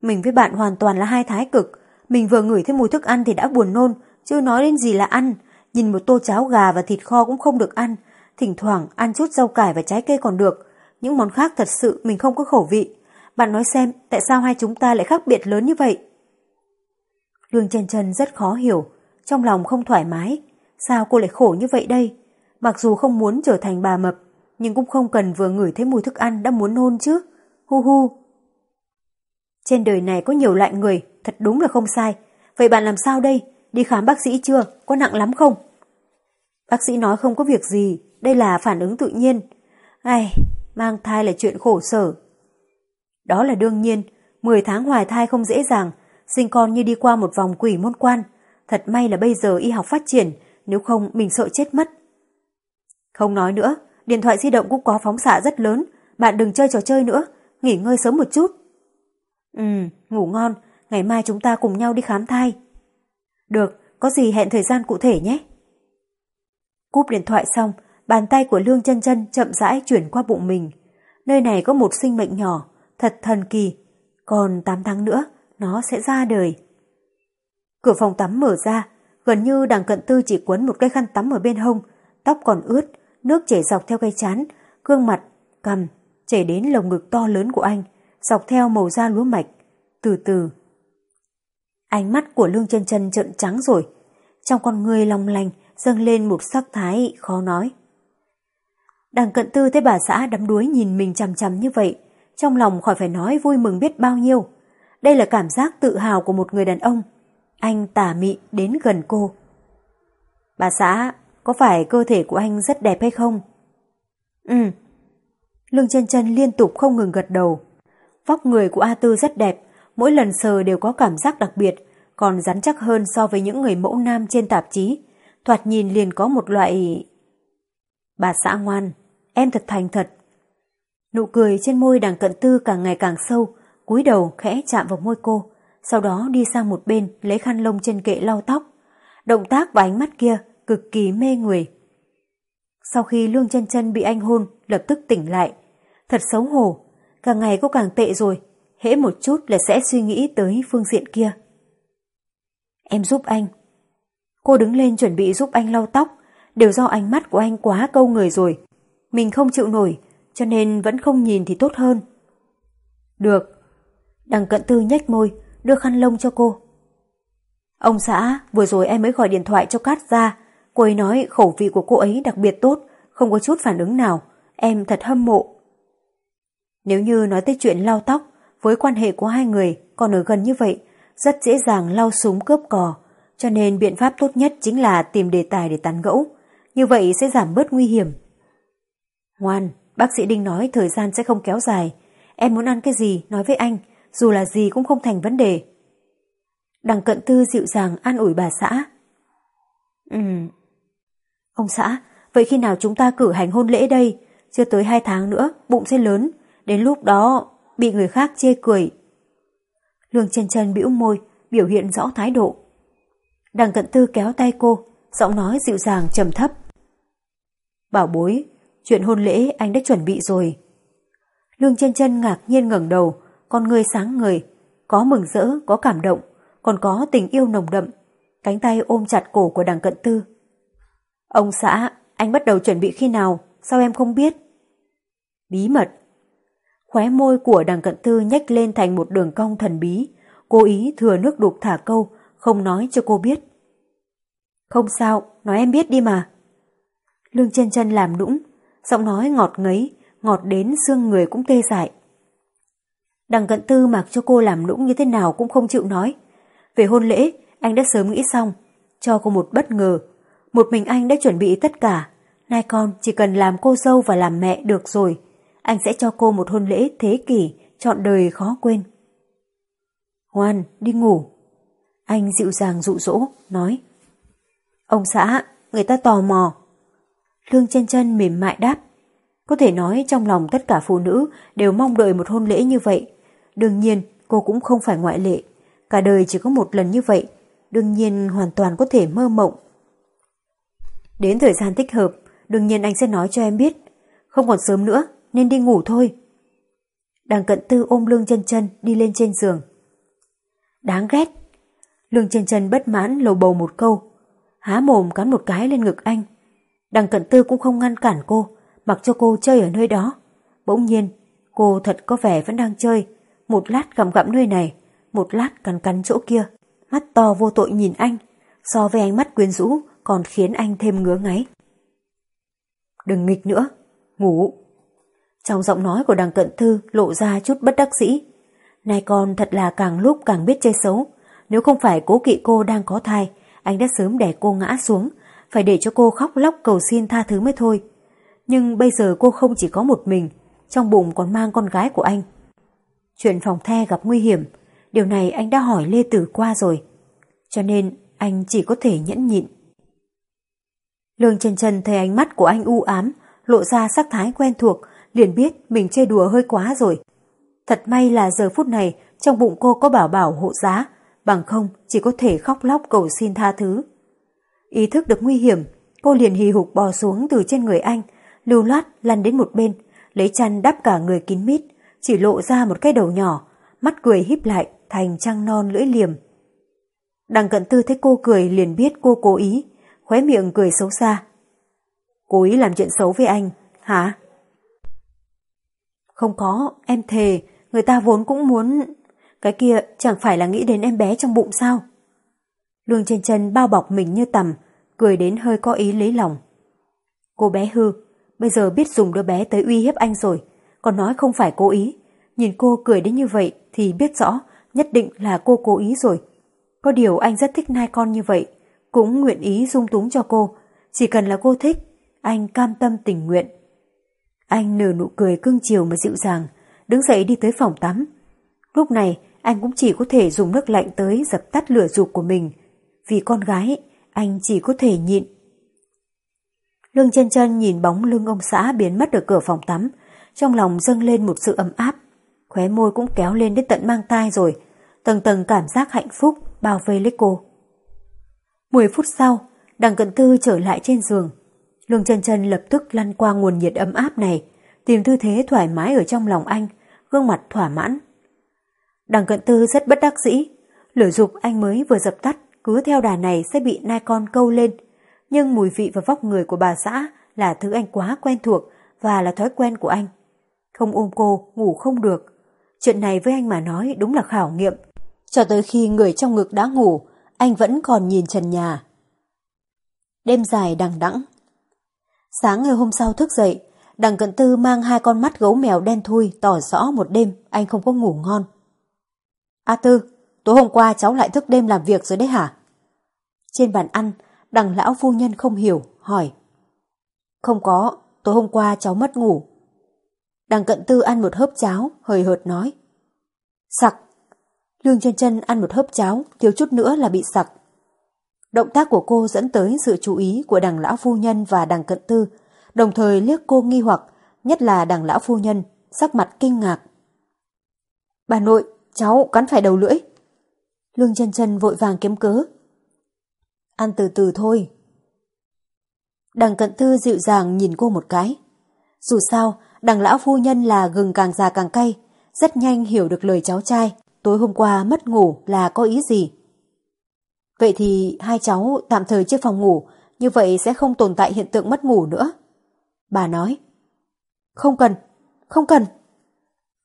Mình với bạn hoàn toàn là hai thái cực. Mình vừa ngửi thấy mùi thức ăn thì đã buồn nôn, chưa nói đến gì là ăn. Nhìn một tô cháo gà và thịt kho cũng không được ăn. Thỉnh thoảng ăn chút rau cải và trái cây còn được. Những món khác thật sự mình không có khẩu vị. Bạn nói xem tại sao hai chúng ta lại khác biệt lớn như vậy? Lương trần trần rất khó hiểu, trong lòng không thoải mái. Sao cô lại khổ như vậy đây? Mặc dù không muốn trở thành bà mập, nhưng cũng không cần vừa ngửi thấy mùi thức ăn đã muốn nôn chứ. Hu hu. Trên đời này có nhiều loại người, thật đúng là không sai. Vậy bạn làm sao đây? Đi khám bác sĩ chưa? Có nặng lắm không? Bác sĩ nói không có việc gì, đây là phản ứng tự nhiên. Ai, mang thai là chuyện khổ sở. Đó là đương nhiên, 10 tháng hoài thai không dễ dàng, sinh con như đi qua một vòng quỷ môn quan. Thật may là bây giờ y học phát triển, nếu không mình sợ chết mất. Không nói nữa, điện thoại di động cũng có phóng xạ rất lớn, bạn đừng chơi trò chơi nữa, nghỉ ngơi sớm một chút. Ừ, ngủ ngon, ngày mai chúng ta cùng nhau đi khám thai. Được, có gì hẹn thời gian cụ thể nhé. Cúp điện thoại xong, bàn tay của Lương chân chân chậm rãi chuyển qua bụng mình. Nơi này có một sinh mệnh nhỏ, thật thần kỳ. Còn 8 tháng nữa, nó sẽ ra đời. Cửa phòng tắm mở ra, gần như đằng cận tư chỉ quấn một cái khăn tắm ở bên hông, tóc còn ướt, nước chảy dọc theo cây chán, gương mặt, cằm, chảy đến lồng ngực to lớn của anh, dọc theo màu da lúa mạch, từ từ. Ánh mắt của Lương chân chân trợn trắng rồi, trong con người long lành dâng lên một sắc thái khó nói. Đằng cận tư thấy bà xã đắm đuối nhìn mình chằm chằm như vậy, trong lòng khỏi phải nói vui mừng biết bao nhiêu. Đây là cảm giác tự hào của một người đàn ông. Anh tà mị đến gần cô. Bà xã, có phải cơ thể của anh rất đẹp hay không? Ừ. Lương chân chân liên tục không ngừng gật đầu. Vóc người của A Tư rất đẹp, mỗi lần sờ đều có cảm giác đặc biệt, còn rắn chắc hơn so với những người mẫu nam trên tạp chí. Thoạt nhìn liền có một loại... Bà xã ngoan, em thật thành thật. Nụ cười trên môi đằng cận tư càng ngày càng sâu, cúi đầu khẽ chạm vào môi cô, sau đó đi sang một bên lấy khăn lông trên kệ lau tóc. Động tác và ánh mắt kia cực kỳ mê người. Sau khi Lương chân chân bị anh hôn, lập tức tỉnh lại. Thật xấu hổ, càng ngày cô càng tệ rồi, hễ một chút là sẽ suy nghĩ tới phương diện kia. Em giúp anh. Cô đứng lên chuẩn bị giúp anh lau tóc, đều do ánh mắt của anh quá câu người rồi. Mình không chịu nổi, cho nên vẫn không nhìn thì tốt hơn. Được. Đằng cận tư nhếch môi, đưa khăn lông cho cô. Ông xã, vừa rồi em mới gọi điện thoại cho Cát ra. Cô ấy nói khẩu vị của cô ấy đặc biệt tốt, không có chút phản ứng nào. Em thật hâm mộ. Nếu như nói tới chuyện lau tóc, với quan hệ của hai người còn ở gần như vậy, rất dễ dàng lau súng cướp cò, cho nên biện pháp tốt nhất chính là tìm đề tài để tán gẫu. Như vậy sẽ giảm bớt nguy hiểm. Ngoan, bác sĩ Đinh nói thời gian sẽ không kéo dài. Em muốn ăn cái gì, nói với anh, dù là gì cũng không thành vấn đề. Đằng cận tư dịu dàng an ủi bà xã. Ừ. Ông xã, vậy khi nào chúng ta cử hành hôn lễ đây? Chưa tới hai tháng nữa, bụng sẽ lớn. Đến lúc đó, bị người khác chê cười. Lương chân chân bĩu môi, biểu hiện rõ thái độ. Đằng cận tư kéo tay cô, giọng nói dịu dàng trầm thấp. Bảo bối, chuyện hôn lễ anh đã chuẩn bị rồi. Lương chân chân ngạc nhiên ngẩng đầu, con người sáng người, có mừng rỡ, có cảm động, còn có tình yêu nồng đậm. Cánh tay ôm chặt cổ của đằng cận tư. Ông xã, anh bắt đầu chuẩn bị khi nào, sao em không biết? Bí mật. Khóe môi của đằng cận tư nhếch lên thành một đường cong thần bí, cố ý thừa nước đục thả câu, không nói cho cô biết. Không sao, nói em biết đi mà. Lương chân chân làm đũng giọng nói ngọt ngấy, ngọt đến xương người cũng tê dại. Đằng cận tư mặc cho cô làm nũng như thế nào cũng không chịu nói. Về hôn lễ, anh đã sớm nghĩ xong, cho cô một bất ngờ. Một mình anh đã chuẩn bị tất cả, nay con chỉ cần làm cô dâu và làm mẹ được rồi. Anh sẽ cho cô một hôn lễ thế kỷ, trọn đời khó quên. Ngoan, đi ngủ. Anh dịu dàng dụ dỗ, nói. Ông xã, người ta tò mò. Lương chân chân mềm mại đáp. Có thể nói trong lòng tất cả phụ nữ đều mong đợi một hôn lễ như vậy. Đương nhiên, cô cũng không phải ngoại lệ. Cả đời chỉ có một lần như vậy, đương nhiên hoàn toàn có thể mơ mộng. Đến thời gian thích hợp, đương nhiên anh sẽ nói cho em biết. Không còn sớm nữa, nên đi ngủ thôi. Đằng cận tư ôm lương chân chân đi lên trên giường. Đáng ghét. Lương chân chân bất mãn lầu bầu một câu. Há mồm cắn một cái lên ngực anh. Đằng cận tư cũng không ngăn cản cô, mặc cho cô chơi ở nơi đó. Bỗng nhiên, cô thật có vẻ vẫn đang chơi. Một lát gặm gặm nơi này, một lát cắn cắn chỗ kia. Mắt to vô tội nhìn anh, so với ánh mắt quyến rũ còn khiến anh thêm ngứa ngáy. Đừng nghịch nữa, ngủ. Trong giọng nói của đằng cận thư lộ ra chút bất đắc dĩ. Này con thật là càng lúc càng biết chơi xấu. Nếu không phải cố kỵ cô đang có thai, anh đã sớm đè cô ngã xuống, phải để cho cô khóc lóc cầu xin tha thứ mới thôi. Nhưng bây giờ cô không chỉ có một mình, trong bụng còn mang con gái của anh. Chuyện phòng the gặp nguy hiểm, điều này anh đã hỏi Lê Tử qua rồi. Cho nên anh chỉ có thể nhẫn nhịn. Lương Trần Trần thấy ánh mắt của anh u ám, lộ ra sắc thái quen thuộc, liền biết mình chơi đùa hơi quá rồi. Thật may là giờ phút này trong bụng cô có bảo bảo hộ giá, bằng không chỉ có thể khóc lóc cầu xin tha thứ. Ý thức được nguy hiểm, cô liền hì hục bò xuống từ trên người anh, lưu loát lăn đến một bên, lấy chăn đắp cả người kín mít, chỉ lộ ra một cái đầu nhỏ, mắt cười híp lại thành trăng non lưỡi liềm. Đằng cận tư thấy cô cười liền biết cô cố ý, khóe miệng cười xấu xa. Cố ý làm chuyện xấu với anh, hả? Không có, em thề, người ta vốn cũng muốn... Cái kia chẳng phải là nghĩ đến em bé trong bụng sao? Lương trên chân bao bọc mình như tầm, cười đến hơi có ý lấy lòng. Cô bé hư, bây giờ biết dùng đứa bé tới uy hiếp anh rồi, còn nói không phải cố ý. Nhìn cô cười đến như vậy thì biết rõ, nhất định là cô cố ý rồi. Có điều anh rất thích nai con như vậy, cũng nguyện ý dung túng cho cô. Chỉ cần là cô thích, anh cam tâm tình nguyện. Anh nở nụ cười cưng chiều mà dịu dàng, đứng dậy đi tới phòng tắm. Lúc này, anh cũng chỉ có thể dùng nước lạnh tới dập tắt lửa dục của mình. Vì con gái, anh chỉ có thể nhịn. Lương chân chân nhìn bóng lưng ông xã biến mất ở cửa phòng tắm, trong lòng dâng lên một sự ấm áp. Khóe môi cũng kéo lên đến tận mang tai rồi, tầng tầng cảm giác hạnh phúc bao vây lấy cô. Mười phút sau, đằng cận tư trở lại trên giường. Lương chân chân lập tức lăn qua nguồn nhiệt ấm áp này, tìm tư thế thoải mái ở trong lòng anh, gương mặt thỏa mãn. Đằng cận tư rất bất đắc dĩ, lửa dục anh mới vừa dập tắt, cứ theo đà này sẽ bị nai con câu lên. Nhưng mùi vị và vóc người của bà xã là thứ anh quá quen thuộc và là thói quen của anh. Không ôm cô, ngủ không được. Chuyện này với anh mà nói đúng là khảo nghiệm. Cho tới khi người trong ngực đã ngủ, anh vẫn còn nhìn trần nhà. Đêm dài đằng đẵng Sáng ngày hôm sau thức dậy, đằng cận tư mang hai con mắt gấu mèo đen thui tỏ rõ một đêm anh không có ngủ ngon. A Tư, tối hôm qua cháu lại thức đêm làm việc rồi đấy hả? Trên bàn ăn, đằng lão phu nhân không hiểu, hỏi. Không có, tối tối hôm qua cháu mất ngủ. Đằng cận tư ăn một hớp cháo, hời hợt nói. Sặc. Lương chân chân ăn một hớp cháo, thiếu chút nữa là bị sặc. Động tác của cô dẫn tới sự chú ý của đằng lão phu nhân và đằng cận tư, đồng thời liếc cô nghi hoặc, nhất là đằng lão phu nhân, sắc mặt kinh ngạc. Bà nội, cháu cắn phải đầu lưỡi. Lương chân chân vội vàng kiếm cớ. Ăn từ từ thôi. Đằng cận tư dịu dàng nhìn cô một cái. Dù sao, đằng lão phu nhân là gừng càng già càng cay, rất nhanh hiểu được lời cháu trai, tối hôm qua mất ngủ là có ý gì. Vậy thì hai cháu tạm thời chia phòng ngủ, như vậy sẽ không tồn tại hiện tượng mất ngủ nữa. Bà nói. Không cần, không cần.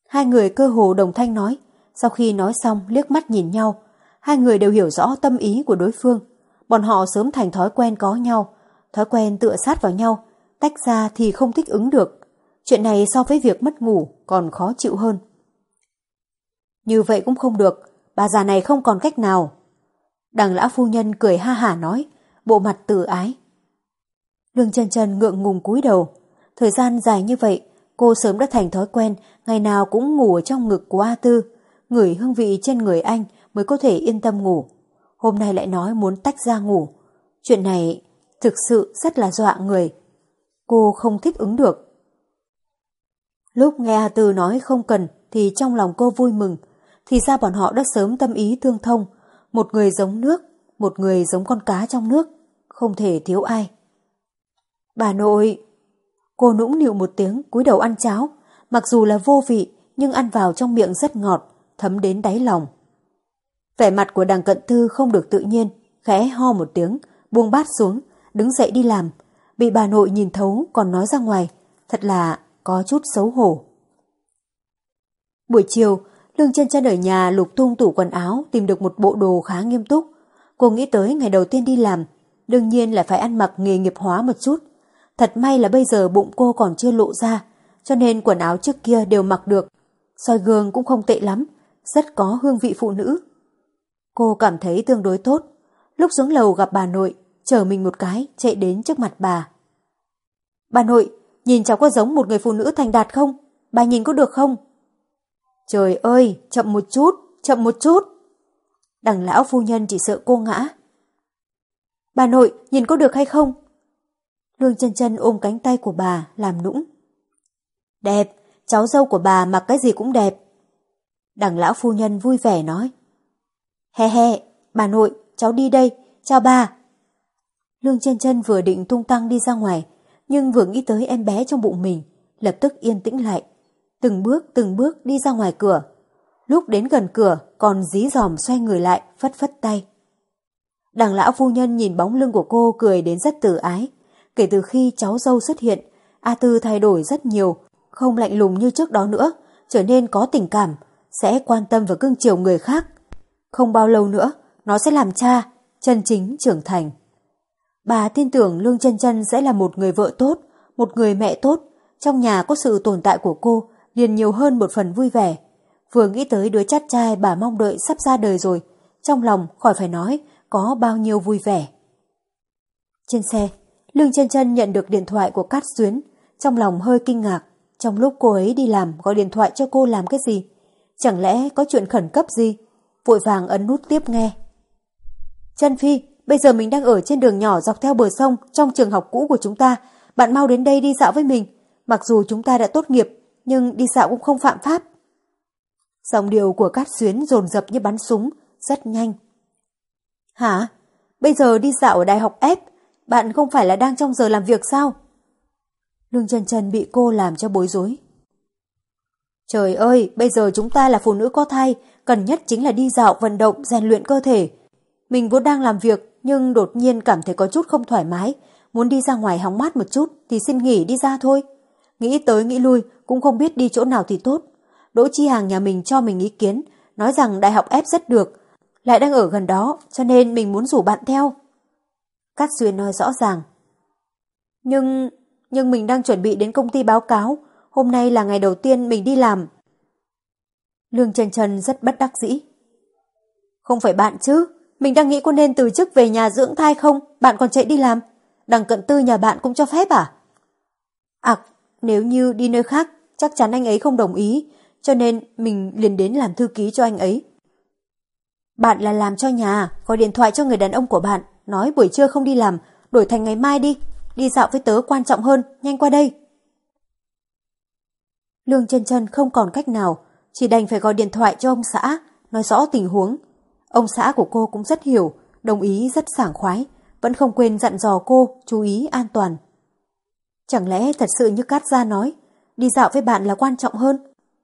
Hai người cơ hồ đồng thanh nói, sau khi nói xong liếc mắt nhìn nhau, hai người đều hiểu rõ tâm ý của đối phương. Bọn họ sớm thành thói quen có nhau, thói quen tựa sát vào nhau, tách ra thì không thích ứng được. Chuyện này so với việc mất ngủ còn khó chịu hơn. Như vậy cũng không được, bà già này không còn cách nào. Đằng lão phu nhân cười ha hả nói, bộ mặt từ ái. Lương chân chân ngượng ngùng cúi đầu. Thời gian dài như vậy, cô sớm đã thành thói quen, ngày nào cũng ngủ ở trong ngực của A Tư. Ngửi hương vị trên người anh mới có thể yên tâm ngủ. Hôm nay lại nói muốn tách ra ngủ. Chuyện này thực sự rất là dọa người. Cô không thích ứng được. Lúc nghe A Tư nói không cần thì trong lòng cô vui mừng. Thì ra bọn họ đã sớm tâm ý tương thông. Một người giống nước, một người giống con cá trong nước. Không thể thiếu ai. Bà nội... Cô nũng nịu một tiếng cúi đầu ăn cháo. Mặc dù là vô vị nhưng ăn vào trong miệng rất ngọt, thấm đến đáy lòng. Vẻ mặt của đằng cận thư không được tự nhiên, khẽ ho một tiếng, buông bát xuống, đứng dậy đi làm. Bị bà nội nhìn thấu còn nói ra ngoài, thật là có chút xấu hổ. Buổi chiều, Lương chân chân ở nhà lục tung tủ quần áo tìm được một bộ đồ khá nghiêm túc. Cô nghĩ tới ngày đầu tiên đi làm, đương nhiên là phải ăn mặc nghề nghiệp hóa một chút. Thật may là bây giờ bụng cô còn chưa lộ ra, cho nên quần áo trước kia đều mặc được. soi gương cũng không tệ lắm, rất có hương vị phụ nữ. Cô cảm thấy tương đối tốt. Lúc xuống lầu gặp bà nội, chờ mình một cái, chạy đến trước mặt bà. Bà nội, nhìn cháu có giống một người phụ nữ thành đạt không? Bà nhìn có được không? Trời ơi, chậm một chút, chậm một chút. Đằng lão phu nhân chỉ sợ cô ngã. Bà nội, nhìn có được hay không? Lương chân chân ôm cánh tay của bà, làm nũng. Đẹp, cháu dâu của bà mặc cái gì cũng đẹp. Đằng lão phu nhân vui vẻ nói. He he, bà nội, cháu đi đây, chào bà. Lương chân chân vừa định tung tăng đi ra ngoài, nhưng vừa nghĩ tới em bé trong bụng mình, lập tức yên tĩnh lại. Từng bước từng bước đi ra ngoài cửa. Lúc đến gần cửa còn dí dòm xoay người lại, phất phất tay. Đằng lão phu nhân nhìn bóng lưng của cô cười đến rất tử ái. Kể từ khi cháu dâu xuất hiện, A Tư thay đổi rất nhiều, không lạnh lùng như trước đó nữa, trở nên có tình cảm, sẽ quan tâm và cưng chiều người khác. Không bao lâu nữa, nó sẽ làm cha, chân chính trưởng thành. Bà tin tưởng Lương chân chân sẽ là một người vợ tốt, một người mẹ tốt. Trong nhà có sự tồn tại của cô, liền nhiều hơn một phần vui vẻ. Vừa nghĩ tới đứa chát trai bà mong đợi sắp ra đời rồi, trong lòng khỏi phải nói có bao nhiêu vui vẻ. Trên xe, Lương chân chân nhận được điện thoại của Cát Xuyến, trong lòng hơi kinh ngạc. Trong lúc cô ấy đi làm gọi điện thoại cho cô làm cái gì? Chẳng lẽ có chuyện khẩn cấp gì? Vội vàng ấn nút tiếp nghe. Chân Phi, bây giờ mình đang ở trên đường nhỏ dọc theo bờ sông trong trường học cũ của chúng ta. Bạn mau đến đây đi dạo với mình. Mặc dù chúng ta đã tốt nghiệp, nhưng đi dạo cũng không phạm pháp. Dòng điều của Cát Xuyến dồn dập như bắn súng, rất nhanh. Hả? Bây giờ đi dạo ở đại học F, bạn không phải là đang trong giờ làm việc sao? Lương Trần Trần bị cô làm cho bối rối. Trời ơi, bây giờ chúng ta là phụ nữ có thai, cần nhất chính là đi dạo vận động, rèn luyện cơ thể. Mình vốn đang làm việc, nhưng đột nhiên cảm thấy có chút không thoải mái, muốn đi ra ngoài hóng mát một chút thì xin nghỉ đi ra thôi. Nghĩ tới nghĩ lui, cũng không biết đi chỗ nào thì tốt. Đỗ Chi Hàng nhà mình cho mình ý kiến, nói rằng đại học ép rất được, lại đang ở gần đó, cho nên mình muốn rủ bạn theo. Cát Xuyên nói rõ ràng. Nhưng, nhưng mình đang chuẩn bị đến công ty báo cáo, hôm nay là ngày đầu tiên mình đi làm. Lương Trần Trần rất bất đắc dĩ. Không phải bạn chứ, mình đang nghĩ có nên từ chức về nhà dưỡng thai không, bạn còn chạy đi làm. Đằng cận tư nhà bạn cũng cho phép à? À, nếu như đi nơi khác, chắc chắn anh ấy không đồng ý, cho nên mình liền đến làm thư ký cho anh ấy. Bạn là làm cho nhà, gọi điện thoại cho người đàn ông của bạn, nói buổi trưa không đi làm, đổi thành ngày mai đi, đi dạo với tớ quan trọng hơn, nhanh qua đây. Lương chân chân không còn cách nào, chỉ đành phải gọi điện thoại cho ông xã, nói rõ tình huống. Ông xã của cô cũng rất hiểu, đồng ý rất sảng khoái, vẫn không quên dặn dò cô chú ý an toàn. Chẳng lẽ thật sự như Cát Gia nói, đi dạo với bạn là quan trọng hơn?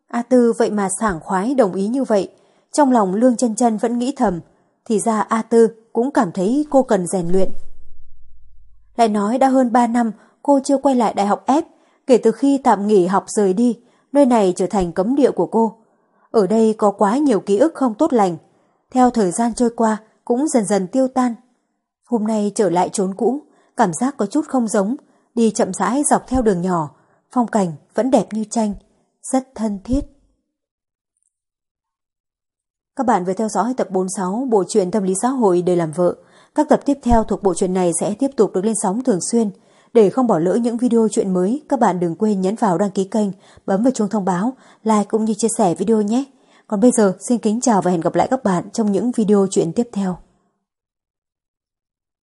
A Tư vậy mà sảng khoái đồng ý như vậy, trong lòng Lương chân chân vẫn nghĩ thầm, thì ra A Tư cũng cảm thấy cô cần rèn luyện. Lại nói đã hơn 3 năm cô chưa quay lại đại học F, kể từ khi tạm nghỉ học rời đi, nơi này trở thành cấm địa của cô. Ở đây có quá nhiều ký ức không tốt lành, theo thời gian trôi qua cũng dần dần tiêu tan. Hôm nay trở lại trốn cũ, cảm giác có chút không giống, đi chậm rãi dọc theo đường nhỏ, phong cảnh vẫn đẹp như tranh, rất thân thiết. Các bạn vừa theo dõi tập 46 bộ truyện tâm lý xã hội để làm vợ. Các tập tiếp theo thuộc bộ truyện này sẽ tiếp tục được lên sóng thường xuyên. Để không bỏ lỡ những video chuyện mới, các bạn đừng quên nhấn vào đăng ký kênh, bấm vào chuông thông báo, like cũng như chia sẻ video nhé. Còn bây giờ, xin kính chào và hẹn gặp lại các bạn trong những video chuyện tiếp theo.